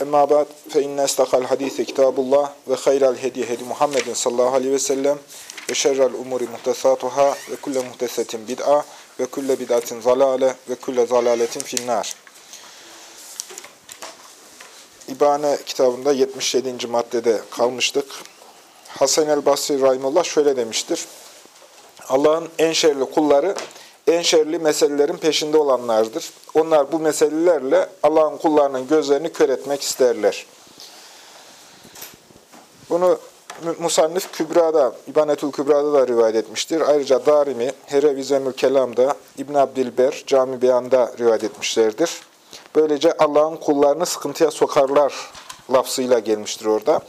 Emma ba'd fe inne istakal hadisi kitabullah ve hayral hediye hedi Muhammedin sallallahu aleyhi ve sellem ve şerrel umuri muhtesatuhâ ve kulle muhtesetin bid'a ve kulle bid'atin zalale ve kulle zalaletin finnâr. İbane kitabında 77. maddede kalmıştık. Hasan el-Basri Rahimullah şöyle demiştir. Allah'ın en şerli kulları en şerli meselelerin peşinde olanlardır. Onlar bu meselelerle Allah'ın kullarının gözlerini kör etmek isterler. Bunu Musannif Kübra'da, İbanetül Kübra'da da rivayet etmiştir. Ayrıca Darimi, Herevi Zemül Kelam'da, İbn Abdilber, Cami Beyan'da rivayet etmişlerdir. Böylece Allah'ın kullarını sıkıntıya sokarlar lafzıyla gelmiştir orada.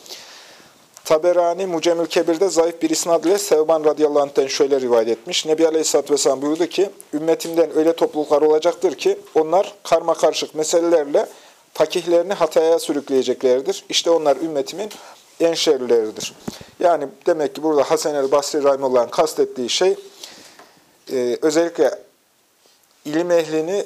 Taberani Mucemül Kebir'de zayıf bir isnad ile Sevban radıyallahu anh'ten şöyle rivayet etmiş. Nebi Aleyhisselatü Vesselam buyurdu ki, ümmetimden öyle topluluklar olacaktır ki, onlar karma karışık meselelerle fakihlerini hataya sürükleyeceklerdir. İşte onlar ümmetimin en şerlileridir. Yani demek ki burada Hasan el Basri Rahimullah'ın kastettiği şey, e, özellikle ilim ehlini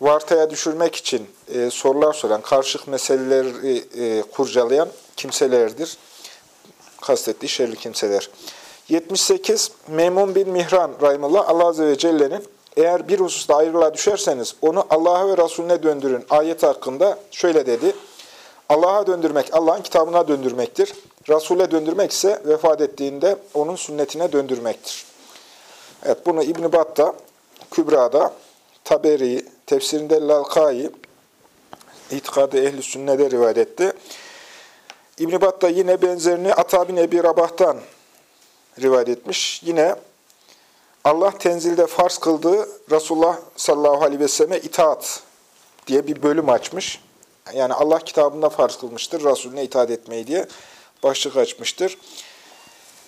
vartaya düşürmek için e, sorular soran, karışık meseleleri e, kurcalayan kimselerdir kastettiği şerli kimseler. 78. Memun bin Mihran Rahimullah Allah Azze ve Celle'nin eğer bir hususta ayrılığa düşerseniz onu Allah'a ve Resulüne döndürün ayet hakkında şöyle dedi. Allah'a döndürmek, Allah'ın kitabına döndürmektir. Resul'e döndürmek ise vefat ettiğinde onun sünnetine döndürmektir. Evet bunu İbn-i Battah, Kübra'da, Taberi, tefsirinde Lalkai, İtikadı Ehli Sünne'de rivayet etti. İbn-i Battah yine benzerini Ata bin Ebi Rabah'tan rivayet etmiş. Yine Allah tenzilde farz kıldığı Resulullah sallallahu aleyhi ve selleme itaat diye bir bölüm açmış. Yani Allah kitabında farz kılmıştır, Resulüne itaat etmeyi diye başlık açmıştır.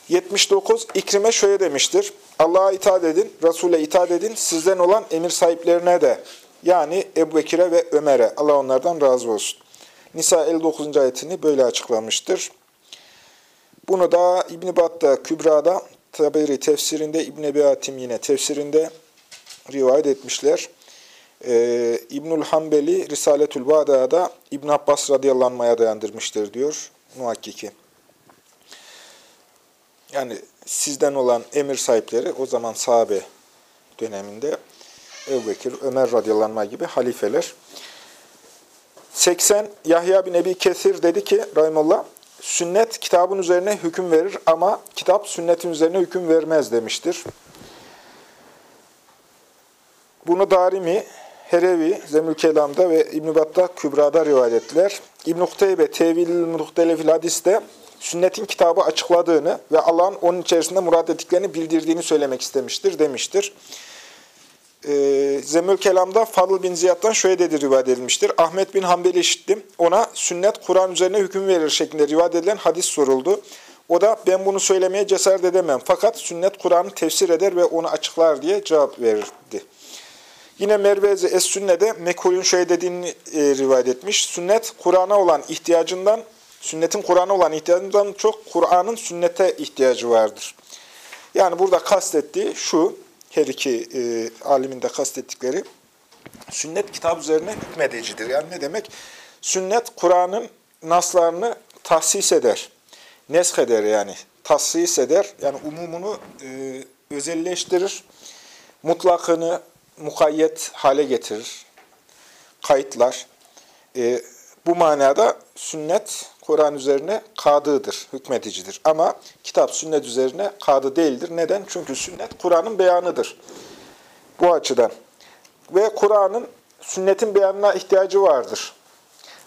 79. İkrime şöyle demiştir. Allah'a itaat edin, Resul'e itaat edin, sizden olan emir sahiplerine de. Yani Ebu Bekir'e ve Ömer'e. Allah onlardan razı olsun. Nisa 59. ayetini böyle açıklamıştır. Bunu da İbn-i Battah Kübra'da, Taberi tefsirinde, İbn-i Ebi Hatim yine tefsirinde rivayet etmişler. Ee, İbnül Hanbeli Risaletül Vada'da İbn Abbas radıyallanmaya dayandırmıştır diyor muhakkiki. Yani sizden olan emir sahipleri o zaman sahabe döneminde Ebu Bekir, Ömer radıyallanma gibi halifeler. 80 Yahya bin Ebi Kesir dedi ki Rahimullah, sünnet kitabın üzerine hüküm verir ama kitap sünnetin üzerine hüküm vermez demiştir. Bunu Darimi, Herevi, Zemül Kelam'da ve İbn-i Battah Kübra'da rivayet ettiler. İbn-i Kuteybe, Tevil-i Hadis'te sünnetin kitabı açıkladığını ve Allah'ın onun içerisinde murad ettiklerini bildirdiğini söylemek istemiştir, demiştir. Ee, Zemül Kelam'da Fadıl bin Ziyad'dan şöyle dedi rivayet edilmiştir. Ahmet bin Hanbel'i işittim. Ona sünnet Kur'an üzerine hüküm verir şeklinde rivayet edilen hadis soruldu. O da ben bunu söylemeye cesaret edemem. Fakat sünnet Kur'an'ı tefsir eder ve onu açıklar diye cevap verirdi. Yine Mervezi Es-Sünne'de Mekul'ün şöyle dediğini e, rivayet etmiş. Sünnet Kur'an'a olan ihtiyacından, sünnetin Kur'an'a olan ihtiyacından çok Kur'an'ın sünnete ihtiyacı vardır. Yani burada kastettiği şu, her iki e, alimin de kastettikleri, sünnet kitap üzerine hükmedicidir. Yani ne demek? Sünnet Kur'an'ın naslarını tahsis eder, nesk eder yani, tahsis eder, yani umumunu e, özelleştirir, mutlakını, mukayyet hale getirir. Kayıtlar. E, bu manada sünnet Kur'an üzerine kadıdır, hükmeticidir. Ama kitap sünnet üzerine kadı değildir. Neden? Çünkü sünnet Kur'an'ın beyanıdır. Bu açıdan. Ve Kur'an'ın sünnetin beyanına ihtiyacı vardır.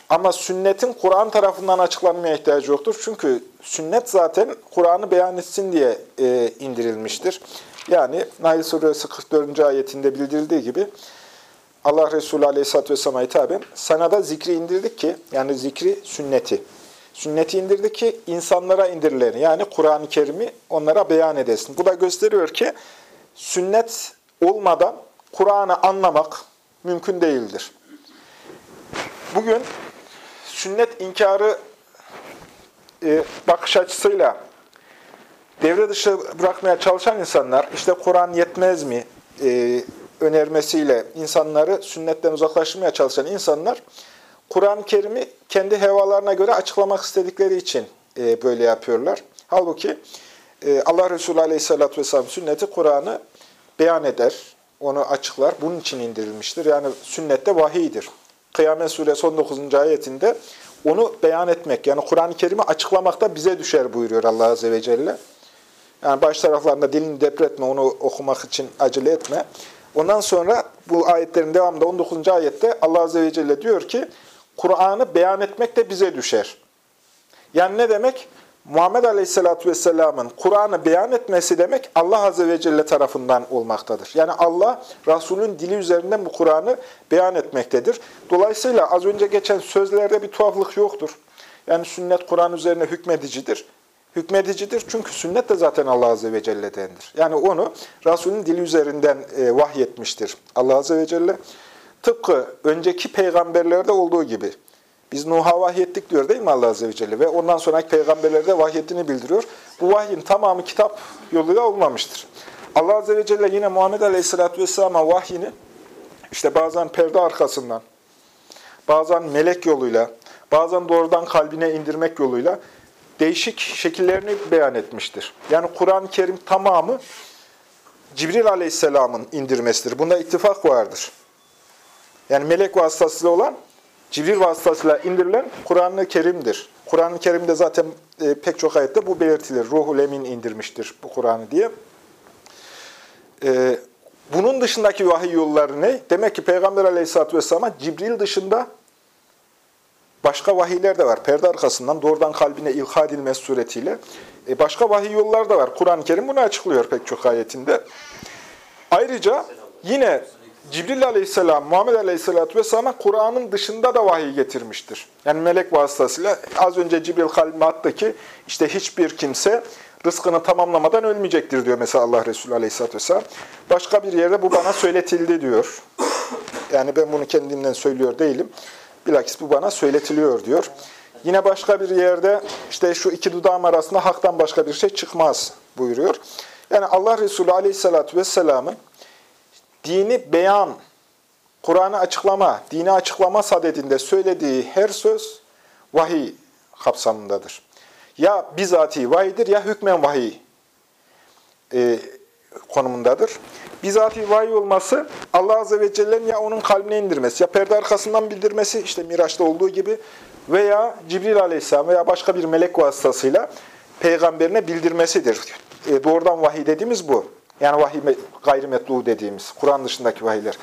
Ama sünnetin Kur'an tarafından açıklanmaya ihtiyacı yoktur. Çünkü sünnet zaten Kur'an'ı beyan etsin diye e, indirilmiştir. Yani Nail Suresi 44. ayetinde bildirildiği gibi Allah Resulü Aleyhisselatü Vesselam'a hitaben sana da zikri indirdik ki, yani zikri sünneti. Sünneti indirdik ki insanlara indirileni, yani Kur'an-ı Kerim'i onlara beyan edesin. Bu da gösteriyor ki sünnet olmadan Kur'an'ı anlamak mümkün değildir. Bugün sünnet inkarı e, bakış açısıyla devre dışı bırakmaya çalışan insanlar, işte Kur'an yetmez mi e, önermesiyle insanları sünnetten uzaklaştırmaya çalışan insanlar, Kur'an-ı Kerim'i kendi hevalarına göre açıklamak istedikleri için e, böyle yapıyorlar. Halbuki e, Allah Resulü Aleyhisselatü Vesselam sünneti Kur'an'ı beyan eder, onu açıklar. Bunun için indirilmiştir. Yani sünnette vahiydir. Kıyamet Suresi 19. ayetinde onu beyan etmek, yani Kur'an-ı Kerim'i açıklamak da bize düşer buyuruyor Allah Azze ve Celle. Yani baş taraflarında dilini depretme, onu okumak için acele etme. Ondan sonra bu ayetlerin devamında 19. ayette Allah Azze ve Celle diyor ki, Kur'an'ı beyan etmek de bize düşer. Yani ne demek? Muhammed Aleyhisselatü Vesselam'ın Kur'an'ı beyan etmesi demek Allah Azze ve Celle tarafından olmaktadır. Yani Allah Resul'ün dili üzerinden bu Kur'an'ı beyan etmektedir. Dolayısıyla az önce geçen sözlerde bir tuhaflık yoktur. Yani sünnet Kur'an üzerine hükmedicidir. Hükmedicidir çünkü sünnet de zaten Allah Azze ve Celle'dendir. Yani onu Resul'ün dili üzerinden e, vahyetmiştir Allah Azze ve Celle. Tıpkı önceki peygamberlerde olduğu gibi. Biz Nuh'a vahyettik diyor değil mi Allah Azze ve Celle? Ve ondan sonraki peygamberlere de vahyettiğini bildiriyor. Bu vahyin tamamı kitap yoluyla olmamıştır. Allah Azze ve Celle yine Muhammed Aleyhisselatü Vesselam'a vahyini işte bazen perde arkasından, bazen melek yoluyla, bazen doğrudan kalbine indirmek yoluyla değişik şekillerini beyan etmiştir. Yani Kur'an-ı Kerim tamamı Cibril Aleyhisselam'ın indirmesidir. Bunda ittifak vardır. Yani melek vasıtasıyla olan Cibril vasıtasıyla indirilen Kur'an-ı Kerim'dir. Kur'an-ı Kerim'de zaten e, pek çok ayette bu belirtilir. Ruhul Emin indirmiştir bu Kur'an'ı diye. E, bunun dışındaki vahiy yolları ne? Demek ki Peygamber Aleyhisselatü Vesselam'a Cibril dışında başka vahiyler de var. Perde arkasından doğrudan kalbine ilha edilmesi suretiyle. E, başka vahiy yolları da var. Kur'an-ı Kerim bunu açıklıyor pek çok ayetinde. Ayrıca yine Cibril aleyhisselam, Muhammed aleyhisselatü vesselam'a Kur'an'ın dışında da vahiy getirmiştir. Yani melek vasıtasıyla az önce Cibril kalbime attı ki işte hiçbir kimse rızkını tamamlamadan ölmeyecektir diyor mesela Allah Resulü aleyhisselatü vesselam. Başka bir yerde bu bana söyletildi diyor. Yani ben bunu kendimden söylüyor değilim. Bilakis bu bana söyletiliyor diyor. Yine başka bir yerde işte şu iki dudağım arasında haktan başka bir şey çıkmaz buyuruyor. Yani Allah Resulü aleyhissalatü vesselamın dini beyan, Kur'an'ı açıklama, dini açıklama sadedinde söylediği her söz vahiy kapsamındadır. Ya bizatihi vahiydir ya hükmen vahiy e, konumundadır. Bizatihi vahiy olması Allah Azze ve Celle'nin ya onun kalbine indirmesi, ya perde arkasından bildirmesi, işte Miraç'ta olduğu gibi veya Cibril Aleyhisselam veya başka bir melek vasıtasıyla peygamberine bildirmesidir. E, doğrudan vahiy dediğimiz bu. Yani vahiy gayrimetlu dediğimiz, Kur'an dışındaki vahiyler.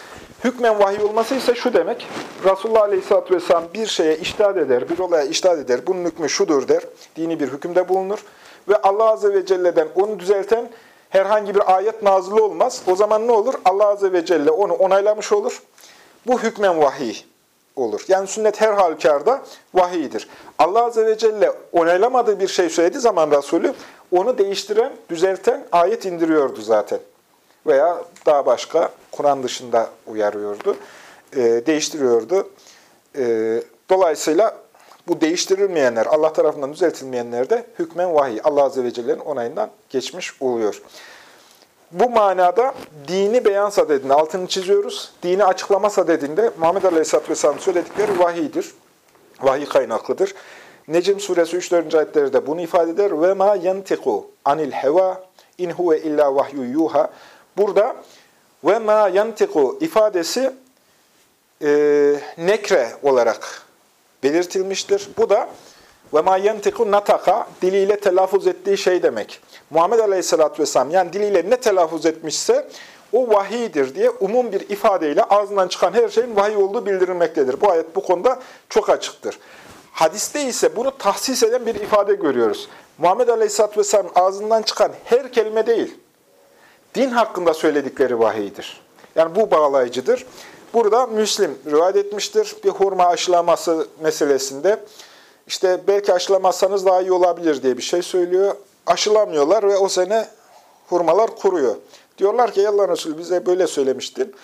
Hükmen vahiy olması ise şu demek, Resulullah Aleyhisselatü Vesselam bir şeye iştahat eder, bir olaya iştahat eder, bunun hükmü şudur der, dini bir hükümde bulunur. Ve Allah Azze ve Celle'den onu düzelten herhangi bir ayet nazılı olmaz. O zaman ne olur? Allah Azze ve Celle onu onaylamış olur. Bu hükmen vahiy olur. Yani sünnet her halükarda vahiydir. Allah Azze ve Celle onaylamadığı bir şey söylediği zaman Resulü onu değiştiren, düzelten ayet indiriyordu zaten. Veya daha başka Kur'an dışında uyarıyordu, e, değiştiriyordu. E, dolayısıyla bu değiştirilmeyenler, Allah tarafından düzeltilmeyenler de hükmen vahiy, Allah Azze ve Celle'nin onayından geçmiş oluyor. Bu manada dini beyan sadedinde altını çiziyoruz. Dini açıklama sadedinde Muhammed Aleyhisselatü Vesselam söyledikleri vahiydir. Vahiy kaynaklıdır. Necm suresi 3-4. ayetlerde bunu ifade eder. Ve ma yantiku anil heva in huve illa vahyu yuha. Burada ve ma yantiku ifadesi e, nekre olarak belirtilmiştir. Bu da ve ma yantiku nataka diliyle telaffuz ettiği şey demek. Muhammed Aleyhisselatü Vesselam yani diliyle ne telaffuz etmişse o vahiydir diye umum bir ifadeyle ağzından çıkan her şeyin vahiy olduğu bildirilmektedir. Bu ayet bu konuda çok açıktır. Hadiste ise bunu tahsis eden bir ifade görüyoruz. Muhammed Aleyhisselatü Vesselam ağzından çıkan her kelime değil, din hakkında söyledikleri vahiydir. Yani bu bağlayıcıdır. Burada Müslim rivayet etmiştir. Bir hurma aşılaması meselesinde. İşte belki aşılamazsanız daha iyi olabilir diye bir şey söylüyor. Aşılamıyorlar ve o sene hurmalar kuruyor. Diyorlar ki Allah Resulü bize böyle söylemiştin.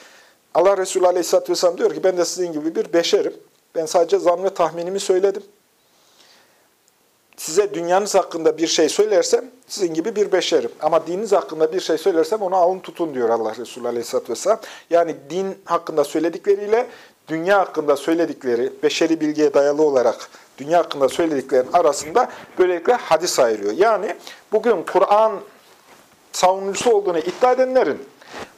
Allah Resulü Aleyhisselatü Vesselam diyor ki ben de sizin gibi bir beşerim. Ben sadece zan ve tahminimi söyledim. Size dünyanız hakkında bir şey söylersem sizin gibi bir beşerim. Ama dininiz hakkında bir şey söylersem onu alın tutun diyor Allah Resulü Aleyhisselatü Vesselam. Yani din hakkında söyledikleriyle dünya hakkında söyledikleri, beşeri bilgiye dayalı olarak dünya hakkında söylediklerin arasında böylelikle hadis ayırıyor. Yani bugün Kur'an savunucusu olduğunu iddia edenlerin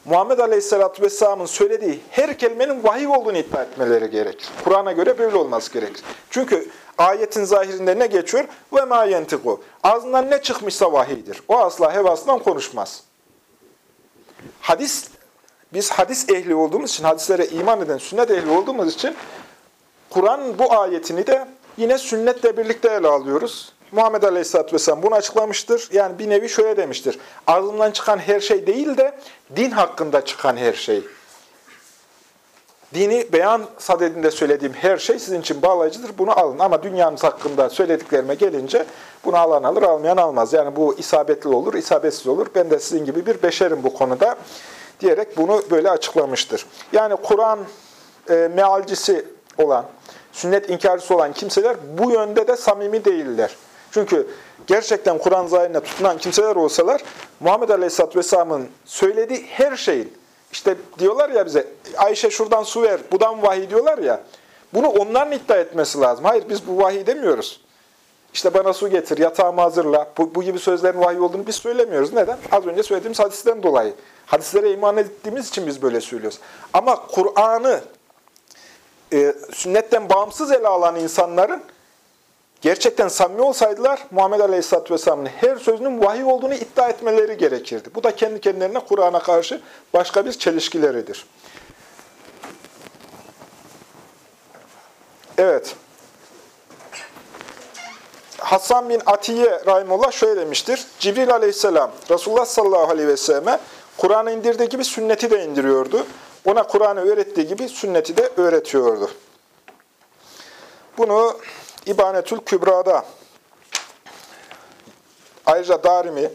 Muhammed Aleyhisselatü Vesselam'ın söylediği her kelimenin vahiy olduğunu iddia etmeleri gerekir. Kur'an'a göre böyle olması gerekir. Çünkü ayetin zahirinde ne geçiyor? Ve ma yentiku. Ağzından ne çıkmışsa vahiydir. O asla hevasından konuşmaz. Hadis, biz hadis ehli olduğumuz için, hadislere iman eden sünnet ehli olduğumuz için Kur'an bu ayetini de yine sünnetle birlikte ele alıyoruz. Muhammed Aleyhisselatü Vesselam bunu açıklamıştır. Yani bir nevi şöyle demiştir. Ağzımdan çıkan her şey değil de din hakkında çıkan her şey. Dini beyan sadedinde söylediğim her şey sizin için bağlayıcıdır. Bunu alın. Ama dünyanız hakkında söylediklerime gelince bunu alan alır, almayan almaz. Yani bu isabetli olur, isabetsiz olur. Ben de sizin gibi bir beşerim bu konuda diyerek bunu böyle açıklamıştır. Yani Kur'an e, mealcisi olan, sünnet inkarcısı olan kimseler bu yönde de samimi değiller. Çünkü gerçekten Kur'an zahirine tutunan kimseler olsalar Muhammed Aleyhisselatü Vesselam'ın söylediği her şeyin işte diyorlar ya bize Ayşe şuradan su ver, budan vahiy diyorlar ya. Bunu onların iddia etmesi lazım. Hayır biz bu vahiy demiyoruz. İşte bana su getir, yatağımı hazırla. Bu, bu gibi sözlerin vahiy olduğunu biz söylemiyoruz. Neden? Az önce söylediğimiz hadisten dolayı. Hadislere iman ettiğimiz için biz böyle söylüyoruz. Ama Kur'an'ı e, sünnetten bağımsız ele alan insanların gerçekten samimi olsaydılar Muhammed Aleyhisselatü Vesselam'ın her sözünün vahiy olduğunu iddia etmeleri gerekirdi. Bu da kendi kendilerine Kur'an'a karşı başka bir çelişkileridir. Evet. Hasan bin Atiye Rahimullah şöyle demiştir. Cibril aleyhisselam Resulullah sallallahu aleyhi ve Kur'an'ı indirdiği gibi sünneti de indiriyordu. Ona Kur'an'ı öğrettiği gibi sünneti de öğretiyordu. Bunu İbanetül Kübra'da, ayrıca Darimi,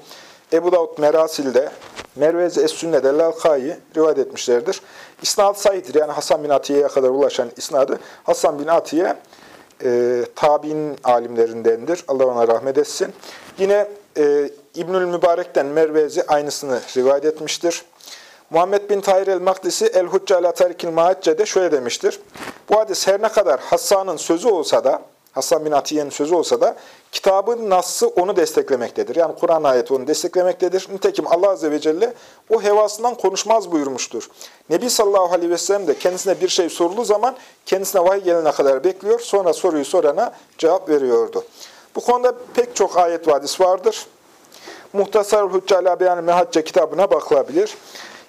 Ebu Davud Merasil'de, Mervez Es-Sünne'de Lalka'yı rivayet etmişlerdir. İsnad sayıdır. Yani Hasan bin Atiye'ye kadar ulaşan isnadı. Hasan bin Atiye e, tabi'in alimlerindendir. Allah ona rahmet etsin. Yine e, İbnül Mübarek'ten Mervezi aynısını rivayet etmiştir. Muhammed bin Tahir el-Makdisi El-Hucca ala Tarikil Mahacce'de şöyle demiştir. Bu hadis her ne kadar Hassan'ın sözü olsa da, Hasan bin Atiye'nin sözü olsa da kitabın nassı onu desteklemektedir. Yani Kur'an ayeti onu desteklemektedir. Nitekim Allah Azze ve Celle o hevasından konuşmaz buyurmuştur. Nebi sallallahu aleyhi ve sellem de kendisine bir şey sorulduğu zaman kendisine vahiy gelene kadar bekliyor. Sonra soruyu sorana cevap veriyordu. Bu konuda pek çok ayet ve hadis vardır. Muhtasar Hüccale ala Beyan Mehacce kitabına bakılabilir.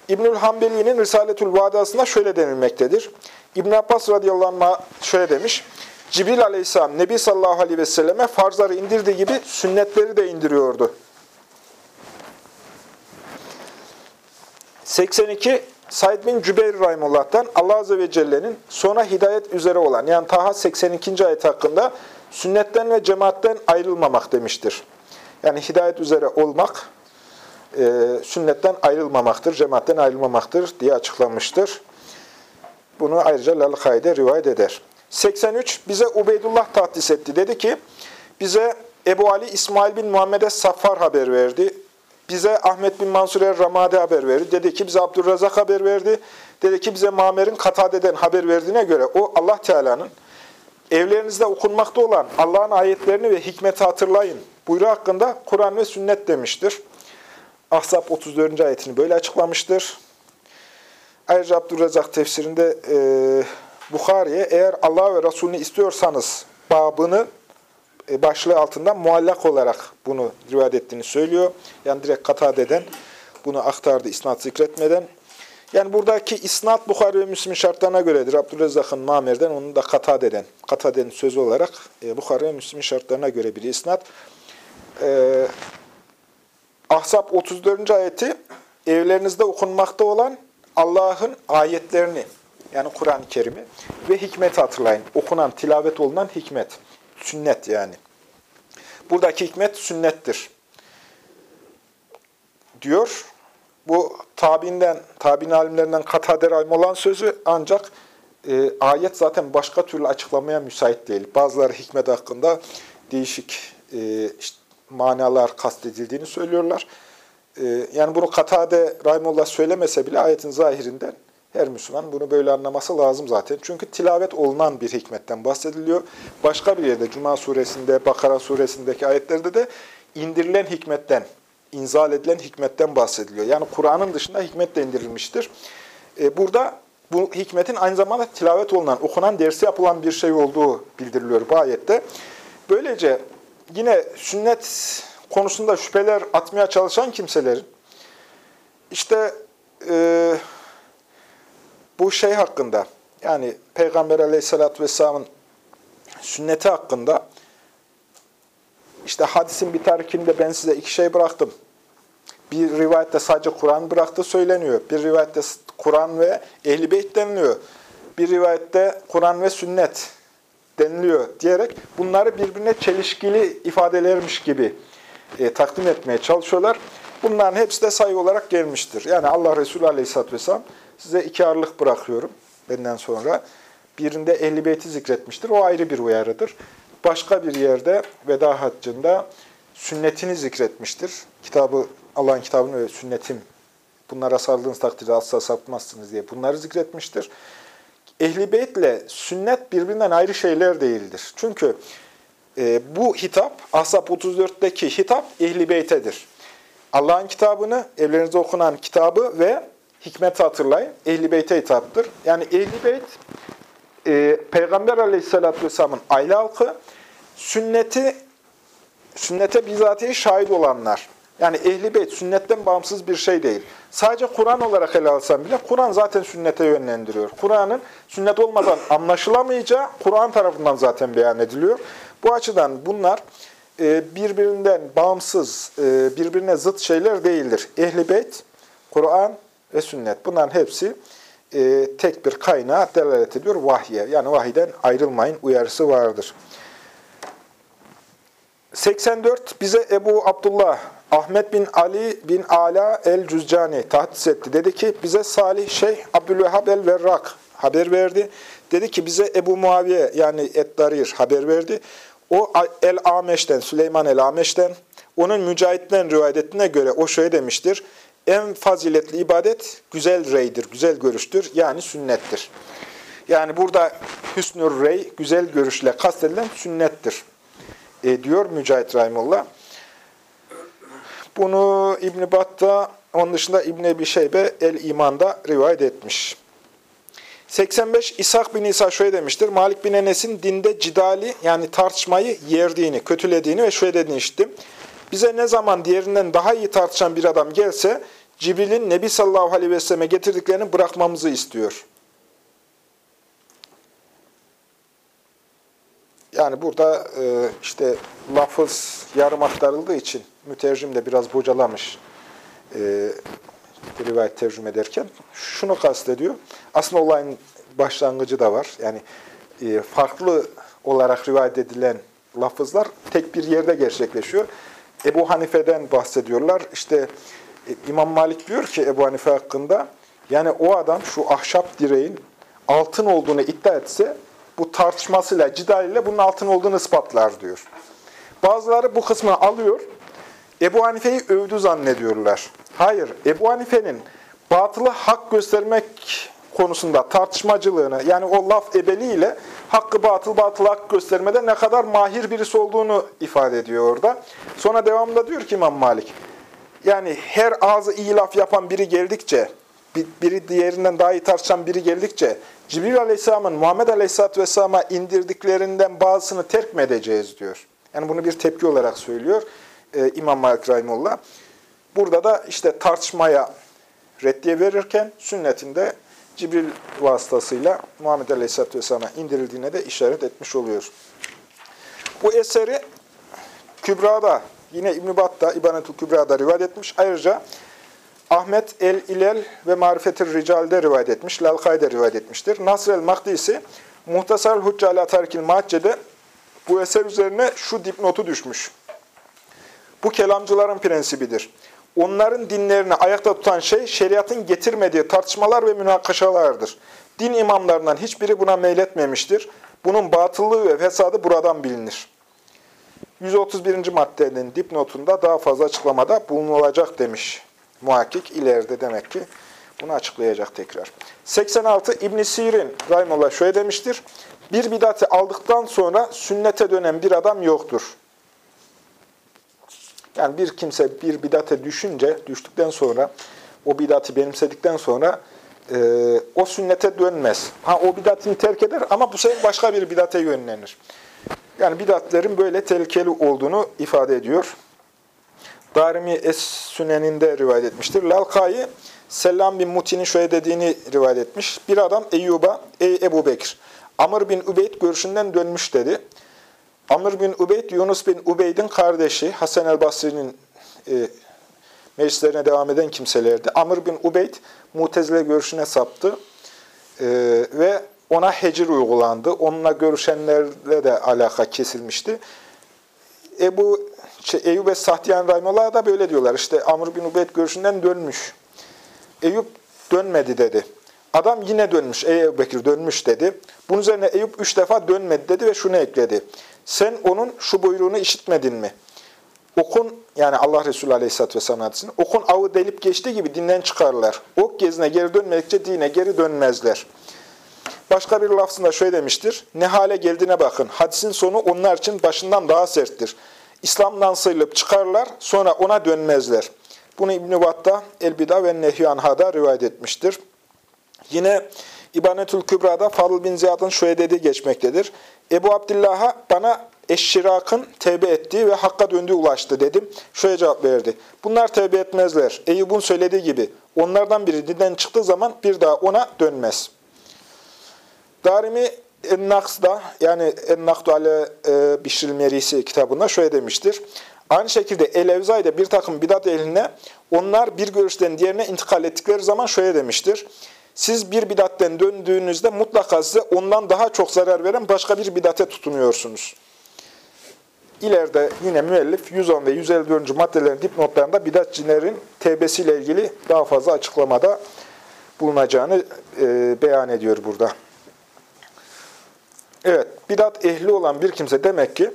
İbnül Hanbeli'nin Risaletül Vadasında şöyle denilmektedir. İbn Abbas radıyallahu anh şöyle demiş. Cibril aleyhisselam Nebi sallallahu aleyhi ve selleme farzları indirdiği gibi sünnetleri de indiriyordu. 82 Said bin Cübeyr Rahimullah'tan Allah Azze ve Celle'nin sonra hidayet üzere olan yani Taha 82. ayet hakkında sünnetten ve cemaatten ayrılmamak demiştir. Yani hidayet üzere olmak e, sünnetten ayrılmamaktır, cemaatten ayrılmamaktır diye açıklamıştır. Bunu ayrıca Lalkay'da rivayet eder. 83 bize Ubeydullah tahdis etti. Dedi ki bize Ebu Ali İsmail bin Muhammed'e Saffar haber verdi. Bize Ahmet bin Mansur el-Ramade haber verdi. Dedi ki bize Abdurrazak haber verdi. Dedi ki bize Mamer'in Katade'den haber verdiğine göre o Allah Teala'nın evlerinizde okunmakta olan Allah'ın ayetlerini ve hikmeti hatırlayın. Buyruğu hakkında Kur'an ve sünnet demiştir. Ahzab 34. ayetini böyle açıklamıştır. Ayrıca Abdurrazak tefsirinde e, Bukhari'ye eğer Allah ve Resulünü istiyorsanız babını e, başlığı altında muallak olarak bunu rivayet ettiğini söylüyor. Yani direkt Katade'den bunu aktardı isnat zikretmeden. Yani buradaki isnat Bukhari ve Müslim şartlarına göredir. Abdurrezzak'ın Mamer'den, onun da Katade'den. Katade'nin sözü olarak e, Bukhari ve Müslim şartlarına göre bir isnat. E, Ahzab 34. ayeti evlerinizde okunmakta olan Allah'ın ayetlerini yani Kur'an-ı Kerim'i ve hikmet hatırlayın. Okunan, tilavet olunan hikmet. Sünnet yani. Buradaki hikmet sünnettir. Diyor. bu tabinden, tabi'in alimlerinden Katade Rahim olan sözü ancak e, ayet zaten başka türlü açıklamaya müsait değil. Bazıları hikmet hakkında değişik e, işte, manalar kastedildiğini söylüyorlar. E, yani bunu Katade Rahimullah söylemese bile ayetin zahirinden her Müslüman bunu böyle anlaması lazım zaten. Çünkü tilavet olunan bir hikmetten bahsediliyor. Başka bir yerde Cuma suresinde, Bakara suresindeki ayetlerde de indirilen hikmetten, inzal edilen hikmetten bahsediliyor. Yani Kur'an'ın dışında hikmet de indirilmiştir. E, burada bu hikmetin aynı zamanda tilavet olunan, okunan, dersi yapılan bir şey olduğu bildiriliyor bu ayette. Böylece yine sünnet konusunda şüpheler atmaya çalışan kimselerin işte e, bu şey hakkında yani Peygamber aleyhissalatü vesselamın sünneti hakkında işte hadisin bir tarikinde ben size iki şey bıraktım. Bir rivayette sadece Kur'an bıraktı söyleniyor. Bir rivayette Kur'an ve Ehl-i Beyt deniliyor. Bir rivayette Kur'an ve sünnet deniliyor diyerek bunları birbirine çelişkili ifadelermiş gibi e, takdim etmeye çalışıyorlar. Bunların hepsi de sayı olarak gelmiştir. Yani Allah Resulü Aleyhisselatü Vesselam size iki ağırlık bırakıyorum benden sonra. Birinde Ehl-i Beyt'i zikretmiştir. O ayrı bir uyarıdır. Başka bir yerde veda haccında sünnetini zikretmiştir. Kitabı, Allah'ın kitabını ve sünnetim bunlara sardığınız takdirde asla sapmazsınız diye bunları zikretmiştir. Ehli beytle sünnet birbirinden ayrı şeyler değildir. Çünkü e, bu hitap, Ahzab 34'teki hitap ehli beytedir. Allah'ın kitabını, evlerinizde okunan kitabı ve hikmeti hatırlayın. Ehli beyte hitaptır. Yani ehli beyt, e, Peygamber aleyhissalatü vesselamın aile halkı, sünneti, sünnete bizatihi şahit olanlar. Yani ehli beyt sünnetten bağımsız bir şey değil. Sadece Kur'an olarak ele alsam bile Kur'an zaten sünnete yönlendiriyor. Kur'an'ın sünnet olmadan anlaşılamayacağı Kur'an tarafından zaten beyan ediliyor. Bu açıdan bunlar e, birbirinden bağımsız, e, birbirine zıt şeyler değildir. Ehli beyt, Kur'an ve sünnet. Bunların hepsi e, tek bir kaynağa delalet ediyor vahye. Yani vahiden ayrılmayın uyarısı vardır. 84 bize Ebu Abdullah Ahmet bin Ali bin Ala el-Cüzcani tahdis etti. Dedi ki bize Salih Şeyh Abdülvehhab el-Verrak haber verdi. Dedi ki bize Ebu Muaviye yani Et-Darir haber verdi. O El-Ameş'ten, Süleyman El-Ameş'ten, onun mücahitten rivayet ettiğine göre o şöyle demiştir. En faziletli ibadet güzel reydir, güzel görüştür. Yani sünnettir. Yani burada hüsnür rey, güzel görüşle kastedilen sünnettir. E, diyor Mücahit Rahimullah. Bunu İbn-i Bat'ta, onun dışında İbn-i Ebi Şeybe El-İman'da rivayet etmiş. 85 İshak bin İsa şöyle demiştir. Malik bin Enes'in dinde cidali yani tartışmayı yerdiğini, kötülediğini ve şöyle dediğini işittim. Bize ne zaman diğerinden daha iyi tartışan bir adam gelse Cibril'in Nebi sallallahu aleyhi ve selleme getirdiklerini bırakmamızı istiyor. Yani burada e, işte lafız yarım aktarıldığı için mütercim de biraz bocalamış e, rivayet tercüme ederken. Şunu kastediyor. Aslında olayın başlangıcı da var. Yani e, farklı olarak rivayet edilen lafızlar tek bir yerde gerçekleşiyor. Ebu Hanife'den bahsediyorlar. İşte e, İmam Malik diyor ki Ebu Hanife hakkında, yani o adam şu ahşap direğin altın olduğunu iddia etse, bu tartışmasıyla, cidaliyle bunun altın olduğunu ispatlar diyor. Bazıları bu kısmını alıyor, Ebu Hanife'yi övdü zannediyorlar. Hayır, Ebu Hanife'nin batılı hak göstermek konusunda tartışmacılığını, yani o laf ebeliyle hakkı batıl, batıl hak göstermede ne kadar mahir birisi olduğunu ifade ediyor orada. Sonra devamında diyor ki İmam Malik, yani her ağzı iyi laf yapan biri geldikçe, biri diğerinden daha iyi tartışan biri geldikçe, Cibril Aleyhisselam'ın Muhammed Aleyhisselatü Vesselam'a indirdiklerinde bazısını terk mi edeceğiz diyor. Yani bunu bir tepki olarak söylüyor e, İmam Malik Rahimullah. Burada da işte tartışmaya reddiye verirken sünnetinde Cibril vasıtasıyla Muhammed Aleyhisselatü Vesselam'a indirildiğine de işaret etmiş oluyor. Bu eseri Kübra'da, yine İbn-i Bat'ta, İbanetul Kübra'da rivayet etmiş. Ayrıca Ahmet el-İlel ve Marifetir Rical'de rivayet etmiş, Lalkay'da rivayet etmiştir. Nasr el-Makdisi, Muhtasar Huccale Atarikil Mahce'de bu eser üzerine şu dipnotu düşmüş. Bu kelamcıların prensibidir. Onların dinlerini ayakta tutan şey şeriatın getirmediği tartışmalar ve münakaşalardır. Din imamlarından hiçbiri buna meyletmemiştir. Bunun batıllığı ve fesadı buradan bilinir. 131. maddenin dipnotunda daha fazla açıklamada bulunulacak demiş muhakkik. ileride demek ki bunu açıklayacak tekrar. 86 İbn Sirin Rahimullah şöyle demiştir. Bir bidati aldıktan sonra sünnete dönen bir adam yoktur. Yani bir kimse bir bidate düşünce, düştükten sonra, o bidatı benimsedikten sonra e, o sünnete dönmez. Ha o bidatini terk eder ama bu sefer başka bir bidate yönlenir. Yani bidatlerin böyle tehlikeli olduğunu ifade ediyor. Darimi Es-Sünen'inde rivayet etmiştir. Lalka'yı Selam bin Muti'nin şöyle dediğini rivayet etmiş. Bir adam Eyyub'a, ey Ebu Bekir, Amr bin Ubeyd görüşünden dönmüş dedi. Amr bin Ubeyd, Yunus bin Ubeyd'in kardeşi, Hasan el-Basri'nin e, meclislerine devam eden kimselerdi. Amr bin Ubeyd, Mutezile görüşüne saptı e, ve ona hecir uygulandı. Onunla görüşenlerle de alaka kesilmişti. Ebu şey, Eyüp ve Sahtiyan Rahimullah da böyle diyorlar. İşte Amr bin Ubeyd görüşünden dönmüş. Eyüp dönmedi dedi. Adam yine dönmüş. Ey Ebu Bekir dönmüş dedi. Bunun üzerine Eyüp üç defa dönmedi dedi ve şunu ekledi. Sen onun şu buyruğunu işitmedin mi? Okun, yani Allah Resulü Aleyhisselatü Vesselam hadisini, okun avı delip geçtiği gibi dinden çıkarlar. Ok gezine geri dönmedikçe dine geri dönmezler. Başka bir lafzında şöyle demiştir. Ne hale geldiğine bakın. Hadisin sonu onlar için başından daha serttir. İslam'dan sıyrılıp çıkarlar, sonra ona dönmezler. Bunu İbn-i Battah, El-Bida ve Nehyü rivayet etmiştir. Yine İbanetül Kübra'da Fadıl bin Ziyad'ın şöyle dediği geçmektedir. Ebu Abdillah'a bana Eşşirak'ın tevbe ettiği ve hakka döndüğü ulaştı dedim. Şöyle cevap verdi. Bunlar tevbe etmezler. Eyyub'un söylediği gibi. Onlardan biri dinden çıktığı zaman bir daha ona dönmez. Darimi En-Naks'da yani En-Nakdu ale e, Bişril Merisi kitabında şöyle demiştir. Aynı şekilde El-Evzai'de bir takım bidat ehline onlar bir görüşten diğerine intikal ettikleri zaman şöyle demiştir. Siz bir bidatten döndüğünüzde mutlaka size ondan daha çok zarar veren başka bir bidate tutunuyorsunuz. İleride yine müellif 110 ve 154. maddelerin dipnotlarında bidatçilerin tevbesiyle ilgili daha fazla açıklamada bulunacağını e, beyan ediyor burada. Evet, bidat ehli olan bir kimse demek ki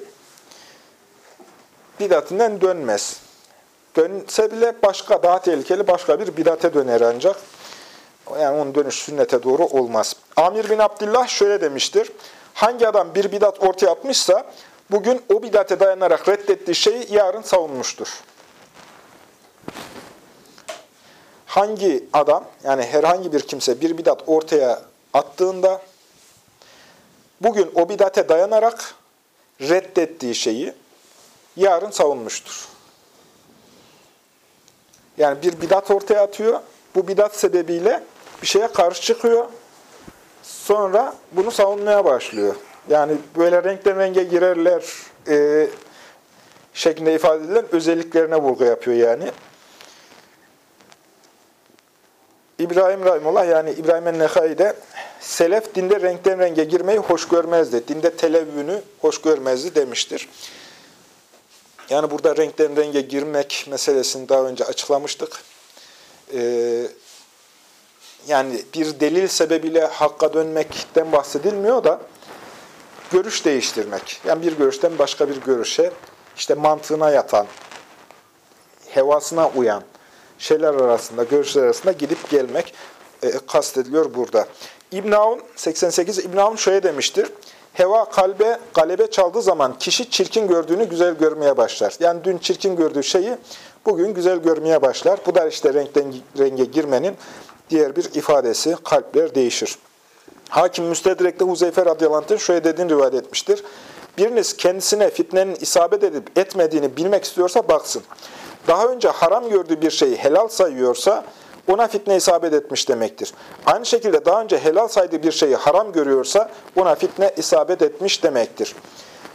bidatinden dönmez. Dönse bile başka, daha tehlikeli başka bir bidate döner ancak. Yani onun dönüş sünnete doğru olmaz. Amir bin Abdullah şöyle demiştir. Hangi adam bir bidat ortaya atmışsa, bugün o bidate dayanarak reddettiği şeyi yarın savunmuştur. Hangi adam, yani herhangi bir kimse bir bidat ortaya attığında, bugün o bidate dayanarak reddettiği şeyi yarın savunmuştur. Yani bir bidat ortaya atıyor, bu bidat sebebiyle bir şeye karşı çıkıyor, sonra bunu savunmaya başlıyor. Yani böyle renkten renge girerler e, şeklinde ifade edilen özelliklerine vurgu yapıyor yani. İbrahim Rahimullah yani İbrahim el-Nehai de Selef dinde renkten renge girmeyi hoş görmezdi. Dinde televvünü hoş görmezdi demiştir. Yani burada renkten renge girmek meselesini daha önce açıklamıştık. Ee, yani bir delil sebebiyle hakka dönmekten bahsedilmiyor da görüş değiştirmek. Yani bir görüşten başka bir görüşe işte mantığına yatan, hevasına uyan şeyler arasında, görüşler arasında gidip gelmek e, kastediliyor burada. İbn Avun 88 İbn Avun şöyle demiştir. Heva kalbe galebe çaldığı zaman kişi çirkin gördüğünü güzel görmeye başlar. Yani dün çirkin gördüğü şeyi bugün güzel görmeye başlar. Bu da işte renkten renge girmenin diğer bir ifadesi. Kalpler değişir. Hakim Müstedrek'te Huzeyfe radıyallahu şöyle dediğini rivayet etmiştir. Biriniz kendisine fitnenin isabet edip etmediğini bilmek istiyorsa baksın. Daha önce haram gördüğü bir şeyi helal sayıyorsa ona fitne isabet etmiş demektir. Aynı şekilde daha önce helal saydığı bir şeyi haram görüyorsa ona fitne isabet etmiş demektir.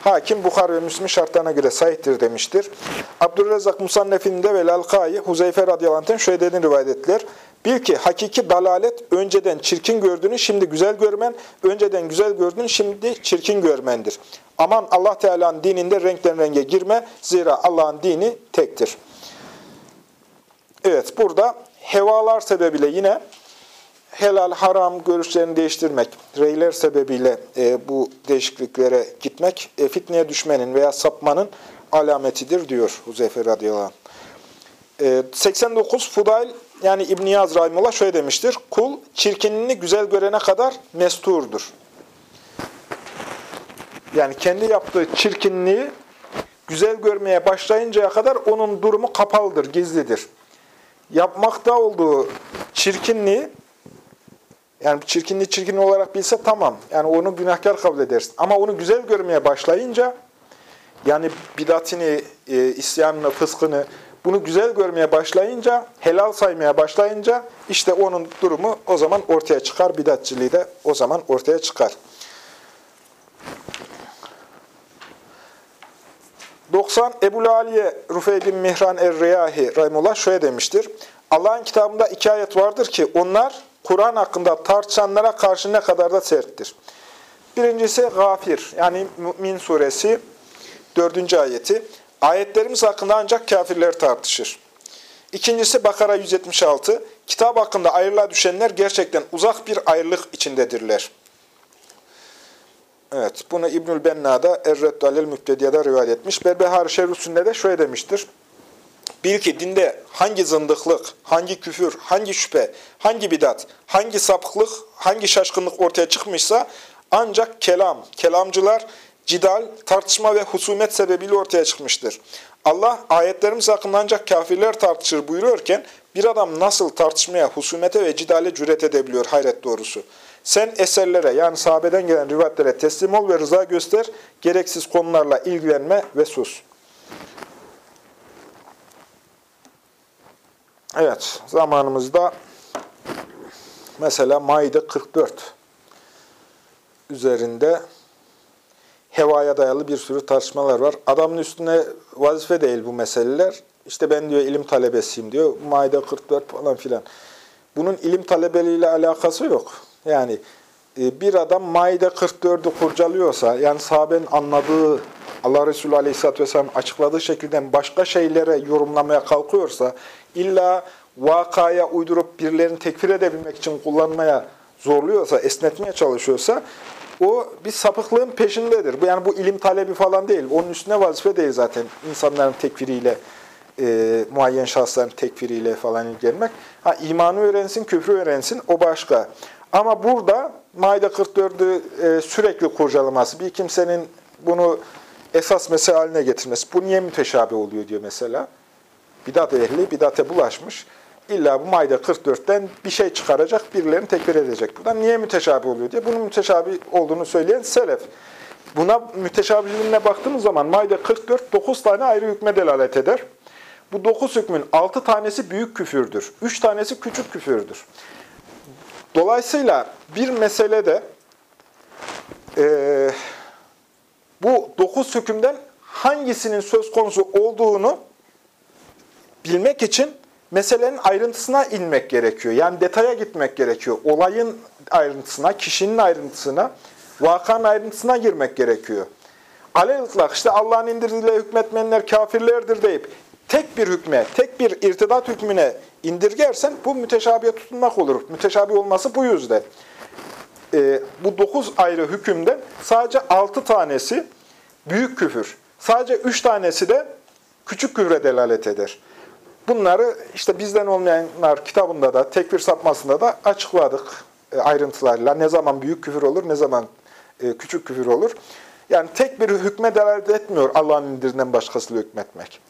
Hakim Bukhar ve Müslim şartlarına göre sahiptir demiştir. Abdurrezzak Musannef'inde ve Lalkai Huzeyfe radıyallahu şöyle dediğini rivayet ettiler. Bil ki hakiki dalalet önceden çirkin gördüğünü şimdi güzel görmen, önceden güzel gördüğünü şimdi çirkin görmendir. Aman Allah Teala'nın dininde renkten renge girme, zira Allah'ın dini tektir. Evet, burada hevalar sebebiyle yine helal, haram görüşlerini değiştirmek, reyler sebebiyle e, bu değişikliklere gitmek, e, fitneye düşmenin veya sapmanın alametidir diyor Huzeyfe radıyallahu anh. E, 89 Fudail yani İbn Yaz Rahimullah şöyle demiştir. Kul çirkinliğini güzel görene kadar mesturdur. Yani kendi yaptığı çirkinliği güzel görmeye başlayıncaya kadar onun durumu kapalıdır, gizlidir. Yapmakta olduğu çirkinliği yani çirkinliği çirkin olarak bilse tamam. Yani onu günahkar kabul edersin. Ama onu güzel görmeye başlayınca yani bidatini, e, isyanını, fıskını bunu güzel görmeye başlayınca, helal saymaya başlayınca işte onun durumu o zaman ortaya çıkar. Bidatçiliği de o zaman ortaya çıkar. 90 Ebu Aliye Rufey bin Mihran Er-Riyahi Rahimullah şöyle demiştir. Allah'ın kitabında iki ayet vardır ki onlar Kur'an hakkında tartışanlara karşı ne kadar da serttir. Birincisi Gafir yani Mü'min suresi 4. ayeti. Ayetlerimiz hakkında ancak kafirler tartışır. İkincisi Bakara 176. Kitap hakkında ayrılığa düşenler gerçekten uzak bir ayrılık içindedirler. Evet, bunu İbnül Benna'da Erreddu Alel Mübtediye'de rivayet etmiş. Berbehar Şerhüsünde de şöyle demiştir. Bil ki dinde hangi zındıklık, hangi küfür, hangi şüphe, hangi bidat, hangi sapıklık, hangi şaşkınlık ortaya çıkmışsa ancak kelam, kelamcılar, cidal, tartışma ve husumet sebebiyle ortaya çıkmıştır. Allah ayetlerimiz hakkında ancak kafirler tartışır buyuruyorken bir adam nasıl tartışmaya, husumete ve cidale cüret edebiliyor hayret doğrusu. Sen eserlere yani sahabeden gelen rivayetlere teslim ol ve rıza göster, gereksiz konularla ilgilenme ve sus. Evet, zamanımızda mesela Maide 44 üzerinde hevaya dayalı bir sürü tartışmalar var. Adamın üstüne vazife değil bu meseleler. İşte ben diyor ilim talebesiyim diyor. Maide 44 falan filan. Bunun ilim talebeliğiyle alakası yok. Yani e, bir adam Maide 44'ü kurcalıyorsa, yani sahabenin anladığı, Allah Resulü Aleyhisselatü Vesselam açıkladığı şekilde başka şeylere yorumlamaya kalkıyorsa, illa vakaya uydurup birilerini tekfir edebilmek için kullanmaya zorluyorsa, esnetmeye çalışıyorsa, o bir sapıklığın peşindedir. Yani bu ilim talebi falan değil. Onun üstüne vazife değil zaten insanların tekfiriyle, e, muayyen şahsların tekfiriyle falan ilgilenmek. Ha, imanı öğrensin, küfrü öğrensin, o başka. Ama burada Maide 44'ü e, sürekli kurcalaması, bir kimsenin bunu esas mesele haline getirmesi, bu niye müteşabih oluyor diyor mesela. Bidat ehli, bidate bulaşmış. İlla bu Maide 44'ten bir şey çıkaracak, birilerini tekfir edecek. Buradan niye müteşabih oluyor diye. Bunun müteşabih olduğunu söyleyen selef. Buna müteşabihliğine baktığımız zaman Maide 44 9 tane ayrı hükme delalet eder. Bu 9 hükmün 6 tanesi büyük küfürdür. 3 tanesi küçük küfürdür. Dolayısıyla bir meselede e, bu 9 hükümden hangisinin söz konusu olduğunu bilmek için meselenin ayrıntısına inmek gerekiyor. Yani detaya gitmek gerekiyor. Olayın ayrıntısına, kişinin ayrıntısına, vakanın ayrıntısına girmek gerekiyor. Alel işte Allah'ın indirdiğiyle hükmetmeyenler kafirlerdir deyip tek bir hükme, tek bir irtidat hükmüne indirgersen bu müteşabihe tutunmak olur. Müteşabih olması bu yüzden. Ee, bu dokuz ayrı hükümden sadece altı tanesi büyük küfür. Sadece üç tanesi de küçük küfre delalet eder. Bunları işte bizden olmayanlar kitabında da, tekfir sapmasında da açıkladık e, ayrıntılarıyla. Ne zaman büyük küfür olur, ne zaman e, küçük küfür olur. Yani tek bir hükme delalet etmiyor Allah'ın indirinden başkasıyla hükmetmek.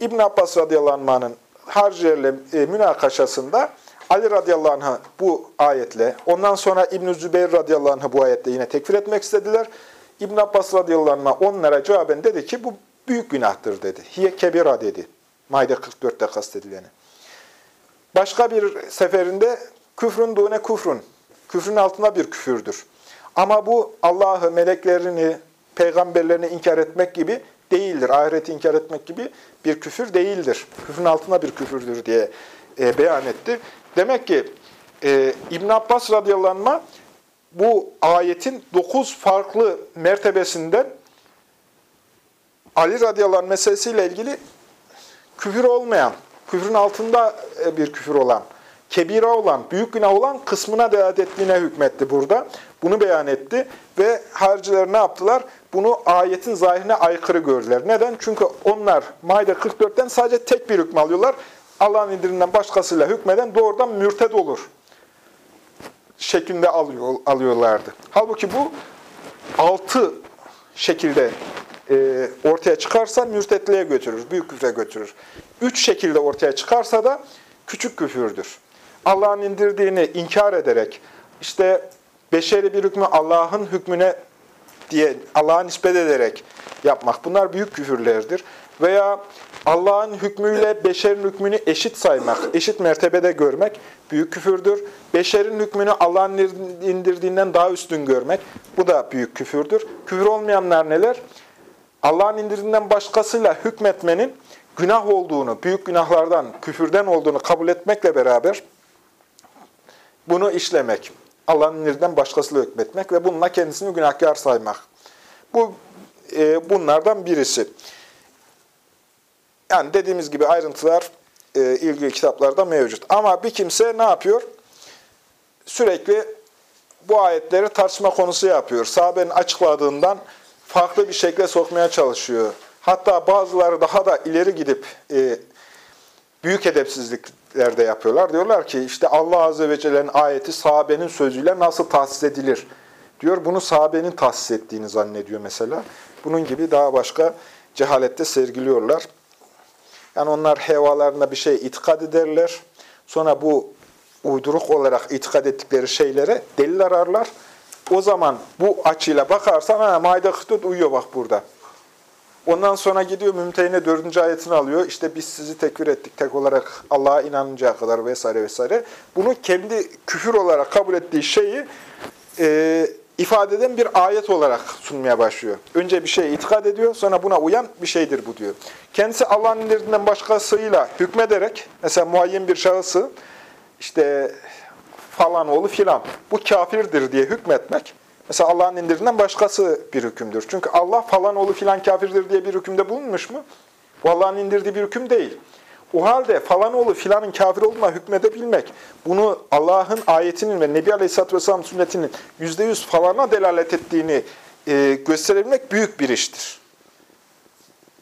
İbn Abbas radıyallahu anh'ın harcilerle e, münakaşasında Ali radıyallahu anh'ı bu ayetle, ondan sonra İbn-i Zübeyir radıyallahu anh'ı bu ayetle yine tekfir etmek istediler. İbn Abbas radıyallahu anh'a onlara cevaben dedi ki bu büyük günahtır dedi. Hiye kebira dedi. Maide 44'te kastedileni. Başka bir seferinde küfrün dune küfrün. Küfrün altında bir küfürdür. Ama bu Allah'ı, meleklerini, peygamberlerini inkar etmek gibi değildir. Ahireti inkar etmek gibi bir küfür değildir. Küfrün altında bir küfürdür diye e, beyan etti. Demek ki e, İbn Abbas radıyallahu bu ayetin dokuz farklı mertebesinden Ali radıyallahu anh meselesiyle ilgili küfür olmayan, küfrün altında e, bir küfür olan, kebira olan, büyük günah olan kısmına delalet ettiğine hükmetti burada. Bunu beyan etti ve hariciler ne yaptılar? Bunu ayetin zahirine aykırı gördüler. Neden? Çünkü onlar Maide 44'ten sadece tek bir hüküm alıyorlar. Allah'ın indirinden başkasıyla hükmeden doğrudan mürted olur şeklinde alıyor, alıyorlardı. Halbuki bu altı şekilde e, ortaya çıkarsa mürtetliğe götürür, büyük küfre götürür. Üç şekilde ortaya çıkarsa da küçük küfürdür. Allah'ın indirdiğini inkar ederek, işte beşeri bir hükmü Allah'ın hükmüne diye Allah'a nispet ederek yapmak. Bunlar büyük küfürlerdir. Veya Allah'ın hükmüyle beşerin hükmünü eşit saymak, eşit mertebede görmek büyük küfürdür. Beşerin hükmünü Allah'ın indirdiğinden daha üstün görmek, bu da büyük küfürdür. Küfür olmayanlar neler? Allah'ın indirdiğinden başkasıyla hükmetmenin günah olduğunu, büyük günahlardan, küfürden olduğunu kabul etmekle beraber bunu işlemek. Allah'ın indirdiğinden başkasıyla hükmetmek ve bununla kendisini günahkar saymak. Bu e, bunlardan birisi. Yani dediğimiz gibi ayrıntılar e, ilgili kitaplarda mevcut. Ama bir kimse ne yapıyor? Sürekli bu ayetleri tartışma konusu yapıyor. Sahabenin açıkladığından farklı bir şekle sokmaya çalışıyor. Hatta bazıları daha da ileri gidip e, büyük edepsizliklerde yapıyorlar. Diyorlar ki işte Allah Azze ve Celle'nin ayeti sahabenin sözüyle nasıl tahsis edilir? Diyor bunu sahabenin tahsis ettiğini zannediyor mesela. Bunun gibi daha başka cehalette sergiliyorlar. Yani onlar hevalarına bir şey itikad ederler. Sonra bu uyduruk olarak itikad ettikleri şeylere delil ararlar. O zaman bu açıyla bakarsan ha Maide 44 uyuyor bak burada. Ondan sonra gidiyor Mümtehine dördüncü ayetini alıyor. İşte biz sizi tekfir ettik tek olarak Allah'a inanıncaya kadar vesaire vesaire. Bunu kendi küfür olarak kabul ettiği şeyi e, ifade eden bir ayet olarak sunmaya başlıyor. Önce bir şey itikad ediyor, sonra buna uyan bir şeydir bu diyor. Kendisi Allah'ın indirdiğinden başkasıyla hükmederek, mesela muayyen bir şahısı, işte falan oğlu filan, bu kafirdir diye hükmetmek, mesela Allah'ın indirdiğinden başkası bir hükümdür. Çünkü Allah falan oğlu filan kafirdir diye bir hükümde bulunmuş mu? Bu Allah'ın indirdiği bir hüküm değil. O halde falan oğlu filanın kafir olduğuna hükmedebilmek, bunu Allah'ın ayetinin ve Nebi Aleyhisselatü Vesselam sünnetinin yüzde yüz falana delalet ettiğini e, gösterebilmek büyük bir iştir.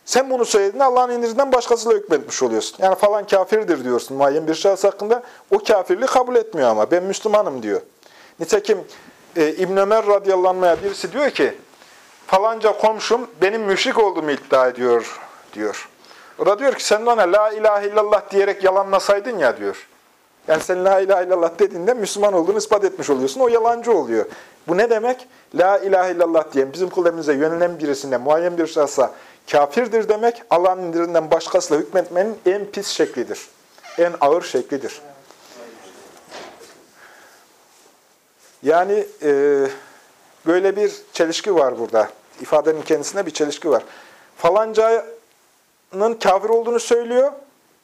Sen bunu söylediğinde Allah'ın indirinden başkasıyla hükmetmiş oluyorsun. Yani falan kafirdir diyorsun muayyen bir şahıs hakkında. O kafirliği kabul etmiyor ama ben Müslümanım diyor. Nitekim e, İbn Ömer radıyallahu birisi diyor ki falanca komşum benim müşrik olduğumu iddia ediyor diyor. O da diyor ki sen ona la ilahe illallah diyerek yalanlasaydın ya diyor. Yani sen la ilahe illallah dediğinde Müslüman olduğunu ispat etmiş oluyorsun. O yalancı oluyor. Bu ne demek? La ilahe illallah diyen bizim kullarımıza yönelen birisine, muayyen bir şahsa kafirdir demek, Allah'ın indirinden başkasıyla hükmetmenin en pis şeklidir. En ağır şeklidir. Yani e, böyle bir çelişki var burada. İfadenin kendisinde bir çelişki var. Falanca kafir olduğunu söylüyor.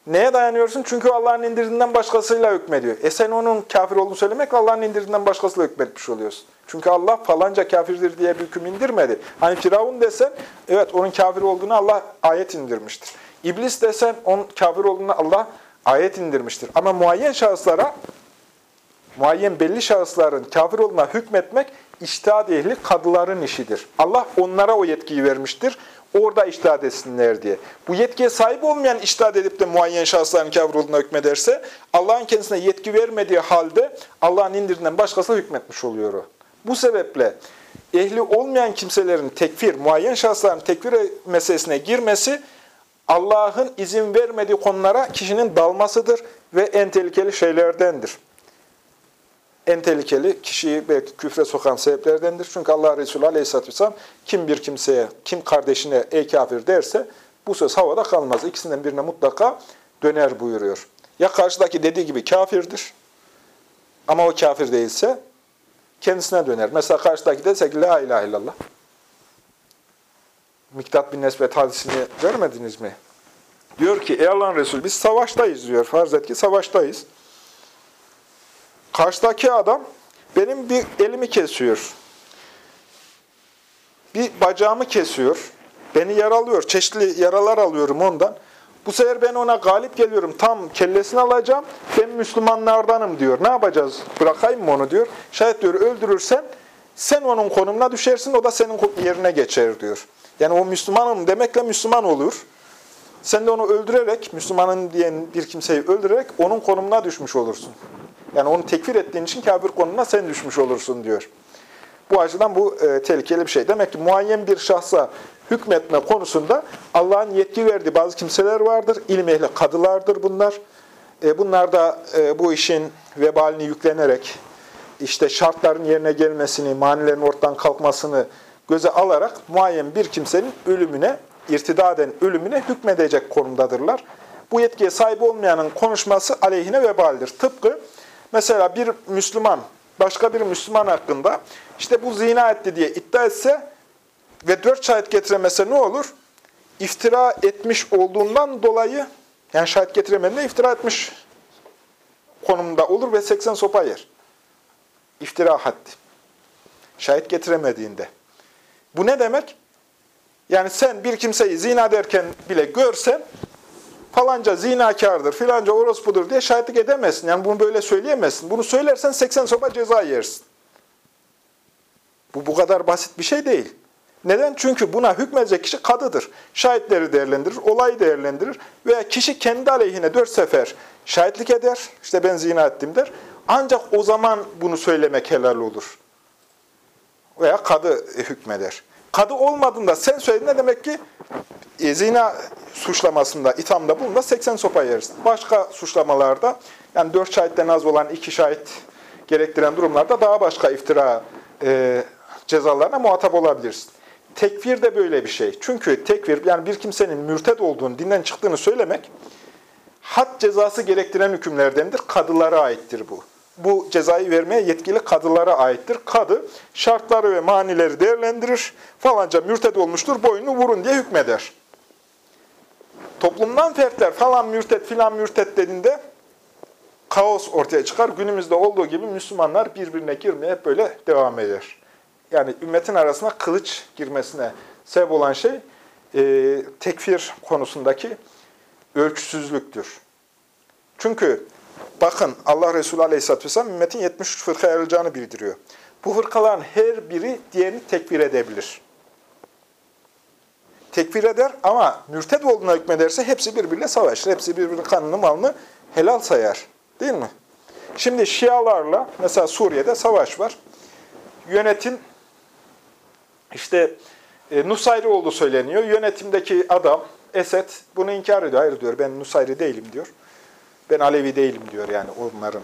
Neye dayanıyorsun? Çünkü Allah'ın indirdiğinden başkasıyla hükmediyor. E sen onun kafir olduğunu söylemek Allah'ın indirdiğinden başkasıyla hükmetmiş oluyorsun. Çünkü Allah falanca kafirdir diye bir hüküm indirmedi. Hani Firavun desen, evet onun kafir olduğunu Allah ayet indirmiştir. İblis desen, onun kafir olduğunu Allah ayet indirmiştir. Ama muayyen şahıslara, muayyen belli şahısların kafir olduğuna hükmetmek, iştihad ehli kadıların işidir. Allah onlara o yetkiyi vermiştir orada iştahat etsinler diye. Bu yetkiye sahip olmayan iştahat edip de muayyen şahısların kafir hükmederse, Allah'ın kendisine yetki vermediği halde Allah'ın indirdiğinden başkasına hükmetmiş oluyor o. Bu sebeple ehli olmayan kimselerin tekfir, muayyen şahısların tekfir meselesine girmesi, Allah'ın izin vermediği konulara kişinin dalmasıdır ve en tehlikeli şeylerdendir en tehlikeli kişiyi belki küfre sokan sebeplerdendir. Çünkü Allah Resulü Aleyhisselatü Vesselam kim bir kimseye, kim kardeşine ey kafir derse bu söz havada kalmaz. İkisinden birine mutlaka döner buyuruyor. Ya karşıdaki dediği gibi kafirdir ama o kafir değilse kendisine döner. Mesela karşıdaki dese ki la ilahe illallah. Miktat bin Nesbet hadisini görmediniz mi? Diyor ki ey Allah'ın Resulü biz savaştayız diyor. Farz et ki savaştayız. Karşıdaki adam benim bir elimi kesiyor. Bir bacağımı kesiyor. Beni yaralıyor. Çeşitli yaralar alıyorum ondan. Bu sefer ben ona galip geliyorum. Tam kellesini alacağım. Ben Müslümanlardanım diyor. Ne yapacağız? Bırakayım mı onu diyor. Şayet diyor öldürürsen sen onun konumuna düşersin. O da senin yerine geçer diyor. Yani o Müslümanım demekle Müslüman olur. Sen de onu öldürerek, Müslümanın diyen bir kimseyi öldürerek onun konumuna düşmüş olursun. Yani onu tekfir ettiğin için kafir konumuna sen düşmüş olursun diyor. Bu açıdan bu e, tehlikeli bir şey. Demek ki muayyen bir şahsa hükmetme konusunda Allah'ın yetki verdiği bazı kimseler vardır. İlim ehli kadılardır bunlar. E, bunlar da e, bu işin vebalini yüklenerek, işte şartların yerine gelmesini, manilerin ortadan kalkmasını göze alarak muayyen bir kimsenin ölümüne, irtidaden ölümüne hükmedecek konumdadırlar. Bu yetkiye sahip olmayanın konuşması aleyhine vebaldir. Tıpkı mesela bir Müslüman, başka bir Müslüman hakkında işte bu zina etti diye iddia etse ve dört şahit getiremese ne olur? İftira etmiş olduğundan dolayı, yani şahit getiremediğinde iftira etmiş konumda olur ve 80 sopa yer. İftira haddi. Şahit getiremediğinde. Bu ne demek? Yani sen bir kimseyi zina derken bile görsen, falanca zinakardır, filanca orospudur diye şahitlik edemezsin. Yani bunu böyle söyleyemezsin. Bunu söylersen 80 sopa ceza yersin. Bu bu kadar basit bir şey değil. Neden? Çünkü buna hükmedecek kişi kadıdır. Şahitleri değerlendirir, olayı değerlendirir veya kişi kendi aleyhine dört sefer şahitlik eder. İşte ben zina ettim der. Ancak o zaman bunu söylemek helal olur. Veya kadı hükmeder. Kadı olmadığında sen söyledin ne demek ki? E, zina suçlamasında, ithamda bulunda 80 sopa yersin. Başka suçlamalarda, yani dört şahitten az olan iki şahit gerektiren durumlarda daha başka iftira e, cezalarına muhatap olabilirsin. Tekfir de böyle bir şey. Çünkü tekfir, yani bir kimsenin mürted olduğunu, dinden çıktığını söylemek, had cezası gerektiren hükümlerdendir. Kadılara aittir bu. Bu cezayı vermeye yetkili kadılara aittir. Kadı şartları ve manileri değerlendirir. Falanca mürted olmuştur, boynunu vurun diye hükmeder. Toplumdan fertler falan mürted filan mürted dediğinde kaos ortaya çıkar. Günümüzde olduğu gibi Müslümanlar birbirine girmeye böyle devam eder yani ümmetin arasına kılıç girmesine sebep olan şey e, tekfir konusundaki ölçüsüzlüktür. Çünkü bakın Allah Resulü Aleyhisselatü Vesselam ümmetin 73 fırka ayrılacağını bildiriyor. Bu fırkaların her biri diğerini tekfir edebilir. Tekfir eder ama mürted olduğuna hükmederse hepsi birbiriyle savaşır. Hepsi birbirinin kanını malını helal sayar. Değil mi? Şimdi Şialarla mesela Suriye'de savaş var. Yönetim işte e, Nusayri olduğu söyleniyor. Yönetimdeki adam Esed bunu inkar ediyor. Hayır diyor ben Nusayri değilim diyor. Ben Alevi değilim diyor yani onların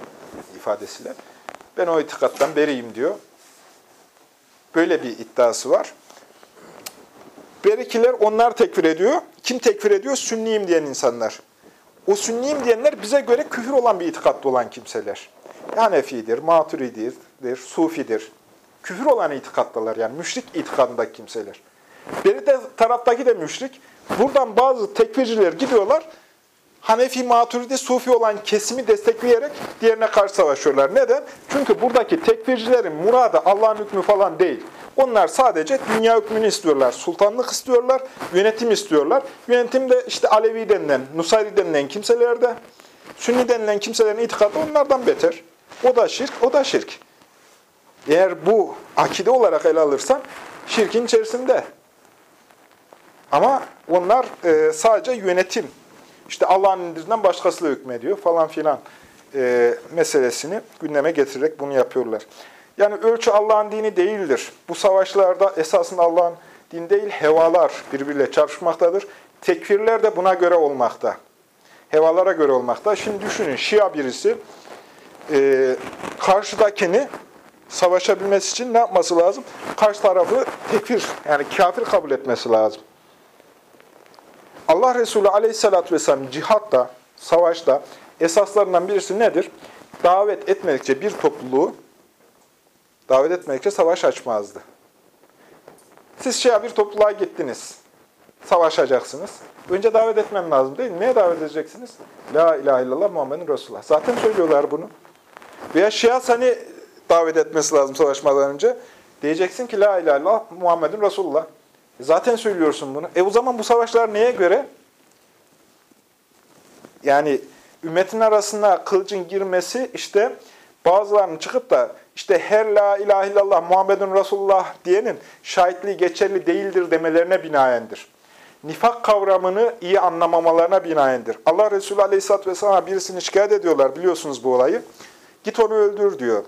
ifadesiyle. Ben o itikattan beriyim diyor. Böyle bir iddiası var. Berikiler onlar tekfir ediyor. Kim tekfir ediyor? Sünniyim diyen insanlar. O sünniyim diyenler bize göre küfür olan bir itikatta olan kimseler. Hanefidir, Maturididir, Sufidir, küfür olan itikattalar yani müşrik itikadındaki kimseler. Beri de taraftaki de müşrik. Buradan bazı tekfirciler gidiyorlar. Hanefi, Maturidi, Sufi olan kesimi destekleyerek diğerine karşı savaşıyorlar. Neden? Çünkü buradaki tekfircilerin muradı Allah'ın hükmü falan değil. Onlar sadece dünya hükmünü istiyorlar, sultanlık istiyorlar, yönetim istiyorlar. Yönetim de işte Alevi denilen, Nusayri denilen kimselerde, Sünni denilen kimselerin itikadı onlardan beter. O da şirk, o da şirk. Eğer bu akide olarak ele alırsan şirkin içerisinde. Ama onlar e, sadece yönetim, işte Allah'ın indirinden başkasıyla hükmediyor falan filan e, meselesini gündeme getirerek bunu yapıyorlar. Yani ölçü Allah'ın dini değildir. Bu savaşlarda esasında Allah'ın din değil, hevalar birbiriyle çarpışmaktadır. Tekfirler de buna göre olmakta. Hevalara göre olmakta. Şimdi düşünün, Şia birisi e, karşıdakini savaşabilmesi için ne yapması lazım? Karşı tarafı tekfir, yani kafir kabul etmesi lazım. Allah Resulü aleyhissalatü vesselam cihatta, savaşta esaslarından birisi nedir? Davet etmedikçe bir topluluğu, davet etmedikçe savaş açmazdı. Siz şey bir topluluğa gittiniz, savaşacaksınız. Önce davet etmem lazım değil mi? Neye davet edeceksiniz? La ilahe illallah Muhammedun Resulullah. Zaten söylüyorlar bunu. Veya Şia hani davet etmesi lazım savaşmadan önce. Diyeceksin ki la ilahe illallah Muhammedun Resulullah. Zaten söylüyorsun bunu. E o zaman bu savaşlar neye göre? Yani ümmetin arasına kılıcın girmesi işte bazılarının çıkıp da işte her la ilahe illallah Muhammedun Resulullah diyenin şahitliği geçerli değildir demelerine binaendir. Nifak kavramını iyi anlamamalarına binaendir. Allah Resulü Aleyhisselatü Vesselam'a birisini şikayet ediyorlar biliyorsunuz bu olayı. Git onu öldür diyor.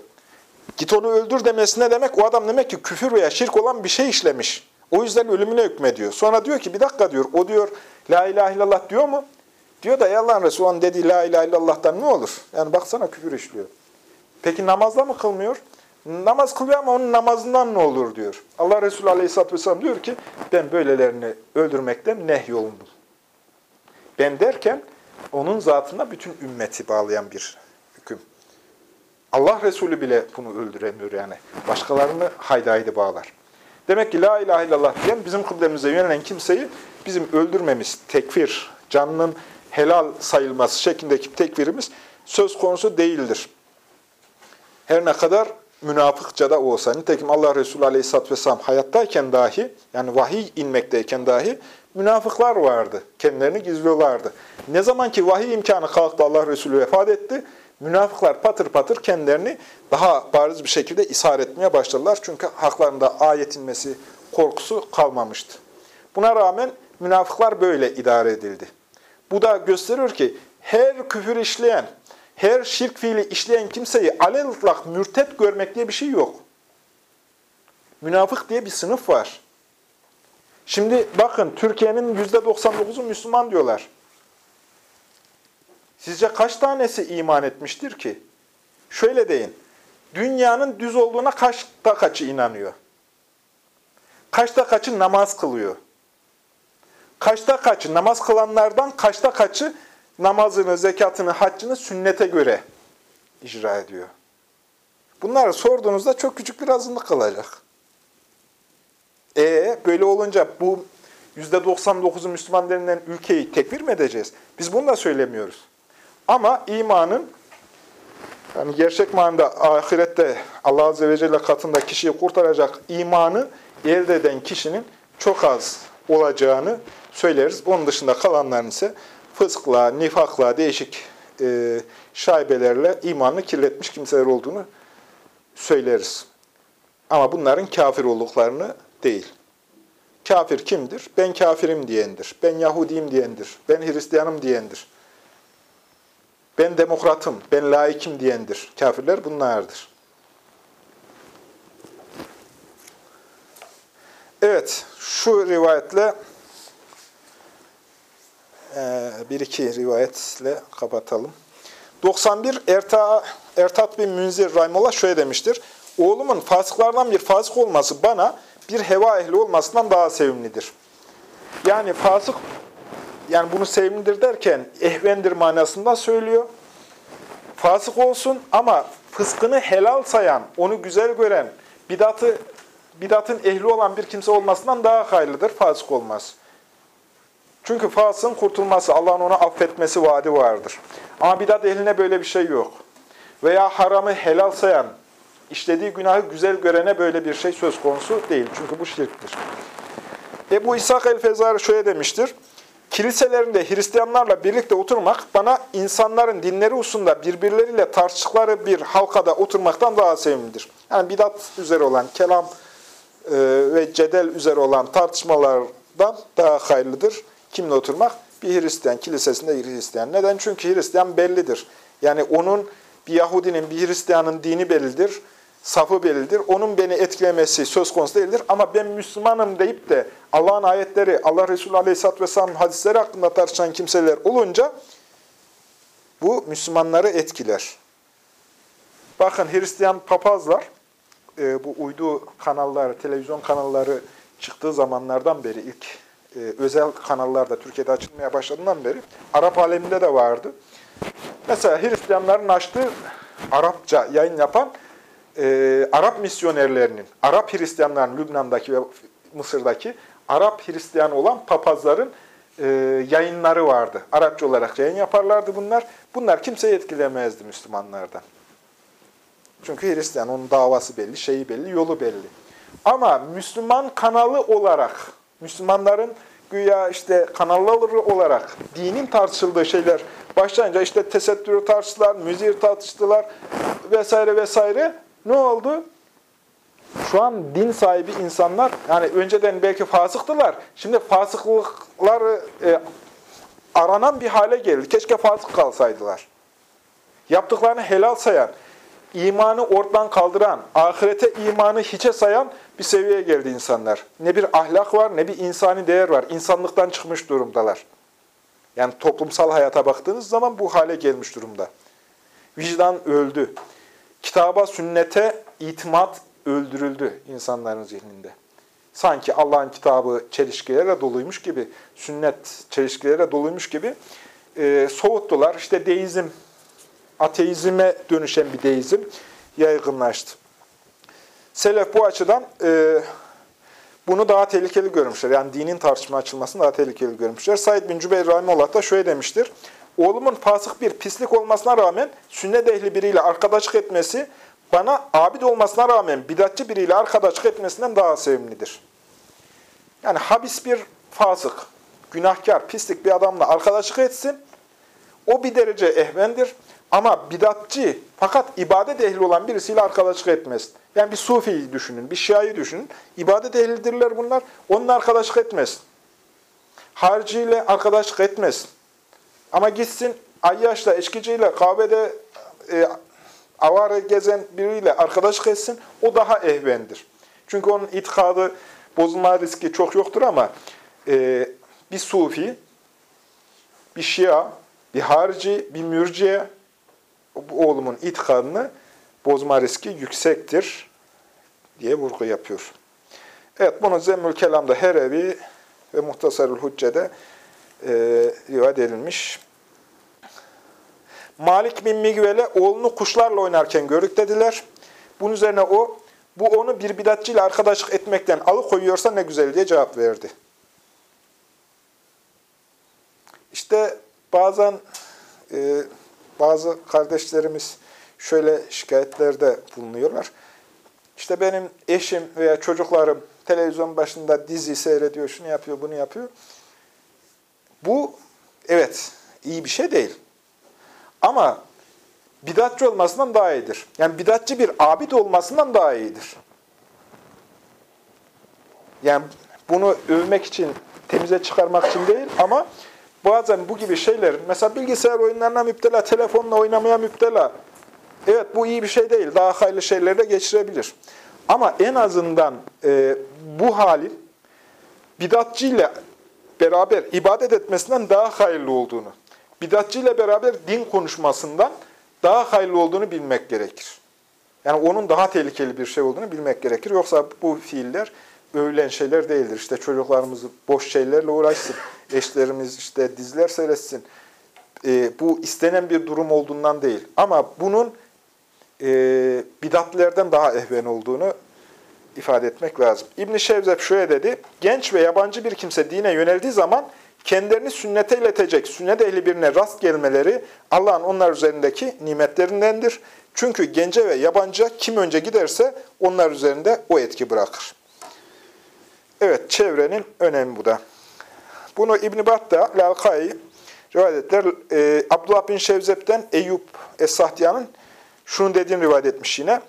Git onu öldür demesi ne demek? O adam demek ki küfür veya şirk olan bir şey işlemiş. O yüzden ölümüne hükmediyor. Sonra diyor ki bir dakika diyor. O diyor la ilahe illallah diyor mu? Diyor da ya Allah'ın Resulü onun dediği la ilahe illallah'tan ne olur? Yani baksana küfür işliyor. Peki namazda mı kılmıyor? Namaz kılıyor ama onun namazından ne olur diyor. Allah Resulü Aleyhisselatü Vesselam diyor ki ben böylelerini öldürmekten nehyolundum. Ben derken onun zatına bütün ümmeti bağlayan bir hüküm. Allah Resulü bile bunu öldüremiyor yani. Başkalarını haydi haydi bağlar. Demek ki la ilahe illallah diyen bizim kıblemize yönelen kimseyi bizim öldürmemiz, tekfir, canının helal sayılması şeklindeki tekfirimiz söz konusu değildir. Her ne kadar münafıkça da olsa. Nitekim Allah Resulü Aleyhisselatü Vesselam hayattayken dahi, yani vahiy inmekteyken dahi münafıklar vardı. Kendilerini gizliyorlardı. Ne zaman ki vahiy imkanı kalktı Allah Resulü vefat etti, münafıklar patır patır kendilerini daha bariz bir şekilde ishar etmeye başladılar. Çünkü haklarında ayet inmesi korkusu kalmamıştı. Buna rağmen münafıklar böyle idare edildi. Bu da gösteriyor ki her küfür işleyen, her şirk fiili işleyen kimseyi aleltlak mürtet görmek diye bir şey yok. Münafık diye bir sınıf var. Şimdi bakın Türkiye'nin %99'u Müslüman diyorlar. Sizce kaç tanesi iman etmiştir ki? Şöyle deyin. Dünyanın düz olduğuna kaçta kaçı inanıyor? Kaçta kaçı namaz kılıyor? Kaçta kaçı namaz kılanlardan kaçta kaçı namazını, zekatını, haccını sünnete göre icra ediyor. Bunları sorduğunuzda çok küçük bir azınlık kalacak. E böyle olunca bu %99'u Müslüman ülkeyi tekbir mi edeceğiz? Biz bunu da söylemiyoruz. Ama imanın yani gerçek manada ahirette Allah Azze ve Celle katında kişiyi kurtaracak imanı elde eden kişinin çok az olacağını söyleriz. Onun dışında kalanların ise fıskla, nifakla, değişik e, şaibelerle imanını kirletmiş kimseler olduğunu söyleriz. Ama bunların kafir olduklarını değil. Kafir kimdir? Ben kafirim diyendir. Ben Yahudiyim diyendir. Ben Hristiyanım diyendir. Ben demokratım, ben laikim diyendir. Kafirler bunlardır. Evet, şu rivayetle e, bir iki rivayetle kapatalım. 91 Erta, Ertat bin Münzir Rahimullah şöyle demiştir. Oğlumun fasıklardan bir fasık olması bana bir heva ehli olmasından daha sevimlidir. Yani fasık yani bunu sevimlidir derken ehvendir manasında söylüyor. Fasık olsun ama fıskını helal sayan, onu güzel gören, bidatı bidatın ehli olan bir kimse olmasından daha hayırlıdır fasık olmaz. Çünkü fasığın kurtulması, Allah'ın ona affetmesi vaadi vardır. Ama bidat ehline böyle bir şey yok. Veya haramı helal sayan, işlediği günahı güzel görene böyle bir şey söz konusu değil. Çünkü bu şirktir. Ebu İshak el-Fezari şöyle demiştir. Kiliselerinde Hristiyanlarla birlikte oturmak bana insanların dinleri hususunda birbirleriyle tartıştıkları bir halkada oturmaktan daha sevimlidir. Yani bidat üzere olan, kelam e, ve cedel üzere olan tartışmalardan daha hayırlıdır. Kimle oturmak? Bir Hristiyan, kilisesinde bir Hristiyan. Neden? Çünkü Hristiyan bellidir. Yani onun, bir Yahudinin, bir Hristiyanın dini bellidir safı bellidir. Onun beni etkilemesi söz konusu değildir. Ama ben Müslümanım deyip de Allah'ın ayetleri, Allah Resulü Aleyhisselatü Vesselam'ın hadisleri hakkında tartışan kimseler olunca bu Müslümanları etkiler. Bakın Hristiyan papazlar, e, bu uydu kanalları, televizyon kanalları çıktığı zamanlardan beri ilk e, özel kanallarda Türkiye'de açılmaya başladığından beri Arap aleminde de vardı. Mesela Hristiyanların açtığı Arapça yayın yapan e, Arap misyonerlerinin, Arap Hristiyanların Lübnan'daki ve Mısır'daki Arap Hristiyan olan papazların e, yayınları vardı. Arapça olarak yayın yaparlardı bunlar. Bunlar kimseyi etkilemezdi Müslümanlardan. Çünkü Hristiyan, onun davası belli, şeyi belli, yolu belli. Ama Müslüman kanalı olarak, Müslümanların güya işte kanallar olarak dinin tartışıldığı şeyler başlayınca işte tesettürü tartıştılar, müziği tartıştılar vesaire vesaire. Ne oldu? Şu an din sahibi insanlar, yani önceden belki fasıktılar, şimdi fasıklıkları e, aranan bir hale geldi. Keşke fasık kalsaydılar. Yaptıklarını helal sayan, imanı ortadan kaldıran, ahirete imanı hiçe sayan bir seviyeye geldi insanlar. Ne bir ahlak var, ne bir insani değer var. İnsanlıktan çıkmış durumdalar. Yani toplumsal hayata baktığınız zaman bu hale gelmiş durumda. Vicdan öldü. Kitaba, sünnete itimat öldürüldü insanların zihninde. Sanki Allah'ın kitabı çelişkilerle doluymuş gibi, sünnet çelişkilerle doluymuş gibi e, soğuttular. İşte deizm, ateizme dönüşen bir deizm yaygınlaştı. Selef bu açıdan e, bunu daha tehlikeli görmüşler. Yani dinin tartışma açılmasını daha tehlikeli görmüşler. Said bin Cübeyr Rahimullah da şöyle demiştir. Oğlumun fasık bir pislik olmasına rağmen sünnet ehli biriyle arkadaşlık etmesi bana abid olmasına rağmen bidatçı biriyle arkadaşlık etmesinden daha sevimlidir. Yani habis bir fasık, günahkar, pislik bir adamla arkadaşlık etsin. O bir derece ehvendir. Ama bidatçı fakat ibadet ehli olan birisiyle arkadaşlık etmez. Yani bir sufiyi düşünün, bir şiayı düşünün. İbadet ehlidirler bunlar. Onunla arkadaşlık etmez. Hariciyle arkadaşlık etmez. Ama gitsin ayyaşla, eşkiciyle, kahvede e, avare gezen biriyle arkadaşlık etsin. O daha ehvendir. Çünkü onun itikadı bozulma riski çok yoktur ama e, bir sufi, bir şia, bir harici, bir mürciye oğlumun itikadını bozma riski yüksektir diye vurgu yapıyor. Evet, bunu Zemmül Kelam'da Herevi ve Muhtasarül Hücce'de e, rivayet edilmiş. Malik bin Migvel'e oğlunu kuşlarla oynarken gördük dediler. Bunun üzerine o, bu onu bir bidatçıyla arkadaşlık etmekten alıkoyuyorsa ne güzel diye cevap verdi. İşte bazen e, bazı kardeşlerimiz şöyle şikayetlerde bulunuyorlar. İşte benim eşim veya çocuklarım televizyon başında dizi seyrediyor, şunu yapıyor, bunu yapıyor. Bu evet iyi bir şey değil. Ama bidatçı olmasından daha iyidir. Yani bidatçı bir abid olmasından daha iyidir. Yani bunu övmek için, temize çıkarmak için değil ama bazen bu gibi şeyler, mesela bilgisayar oyunlarına müptela, telefonla oynamaya müptela. Evet bu iyi bir şey değil. Daha hayırlı şeyleri de geçirebilir. Ama en azından e, bu halin bidatçı ile beraber ibadet etmesinden daha hayırlı olduğunu, bidatçı beraber din konuşmasından daha hayırlı olduğunu bilmek gerekir. Yani onun daha tehlikeli bir şey olduğunu bilmek gerekir. Yoksa bu fiiller övülen şeyler değildir. İşte çocuklarımız boş şeylerle uğraşsın, eşlerimiz işte diziler seyretsin. E, bu istenen bir durum olduğundan değil. Ama bunun e, bidatlerden daha ehven olduğunu ifade etmek lazım. İbn-i Şevzep şöyle dedi, genç ve yabancı bir kimse dine yöneldiği zaman kendilerini sünnete iletecek, sünnet ehli birine rast gelmeleri Allah'ın onlar üzerindeki nimetlerindendir. Çünkü gence ve yabancı kim önce giderse onlar üzerinde o etki bırakır. Evet, çevrenin önemi bu da. Bunu İbn-i Battah, Lalkai, rivayetler e, Abdullah bin Şevzep'ten Eyüp Es-Sahtiya'nın şunu dediğini rivayet etmiş yine.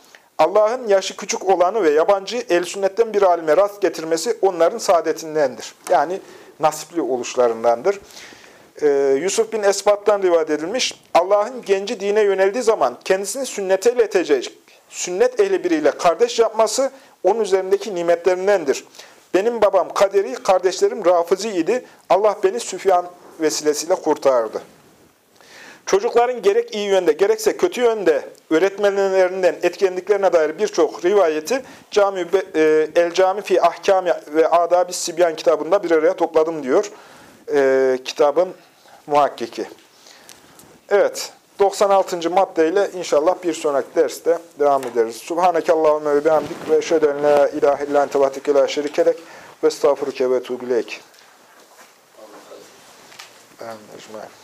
Allah'ın yaşı küçük olanı ve yabancı el sünnetten bir alime rast getirmesi onların saadetindendir. Yani nasipli oluşlarındandır. Ee, Yusuf bin Esbat'tan rivayet edilmiş. Allah'ın genci dine yöneldiği zaman kendisini sünnete iletecek, sünnet ehli biriyle kardeş yapması onun üzerindeki nimetlerindendir. Benim babam Kaderi, kardeşlerim Rafizi idi. Allah beni Süfyan vesilesiyle kurtardı. Çocukların gerek iyi yönde gerekse kötü yönde öğretmenlerinden etkilendiklerine dair birçok rivayeti Cami e, El Cami fi Ahkami ve Adabi Sibyan kitabında bir araya topladım diyor e, kitabın muhakkiki. Evet, 96. maddeyle inşallah bir sonraki derste devam ederiz. Subhaneke ve bihamdik ve eşheden la ilahe illan tevatike la şerikelek ve estağfuruke ve tuğbileyk. Amin.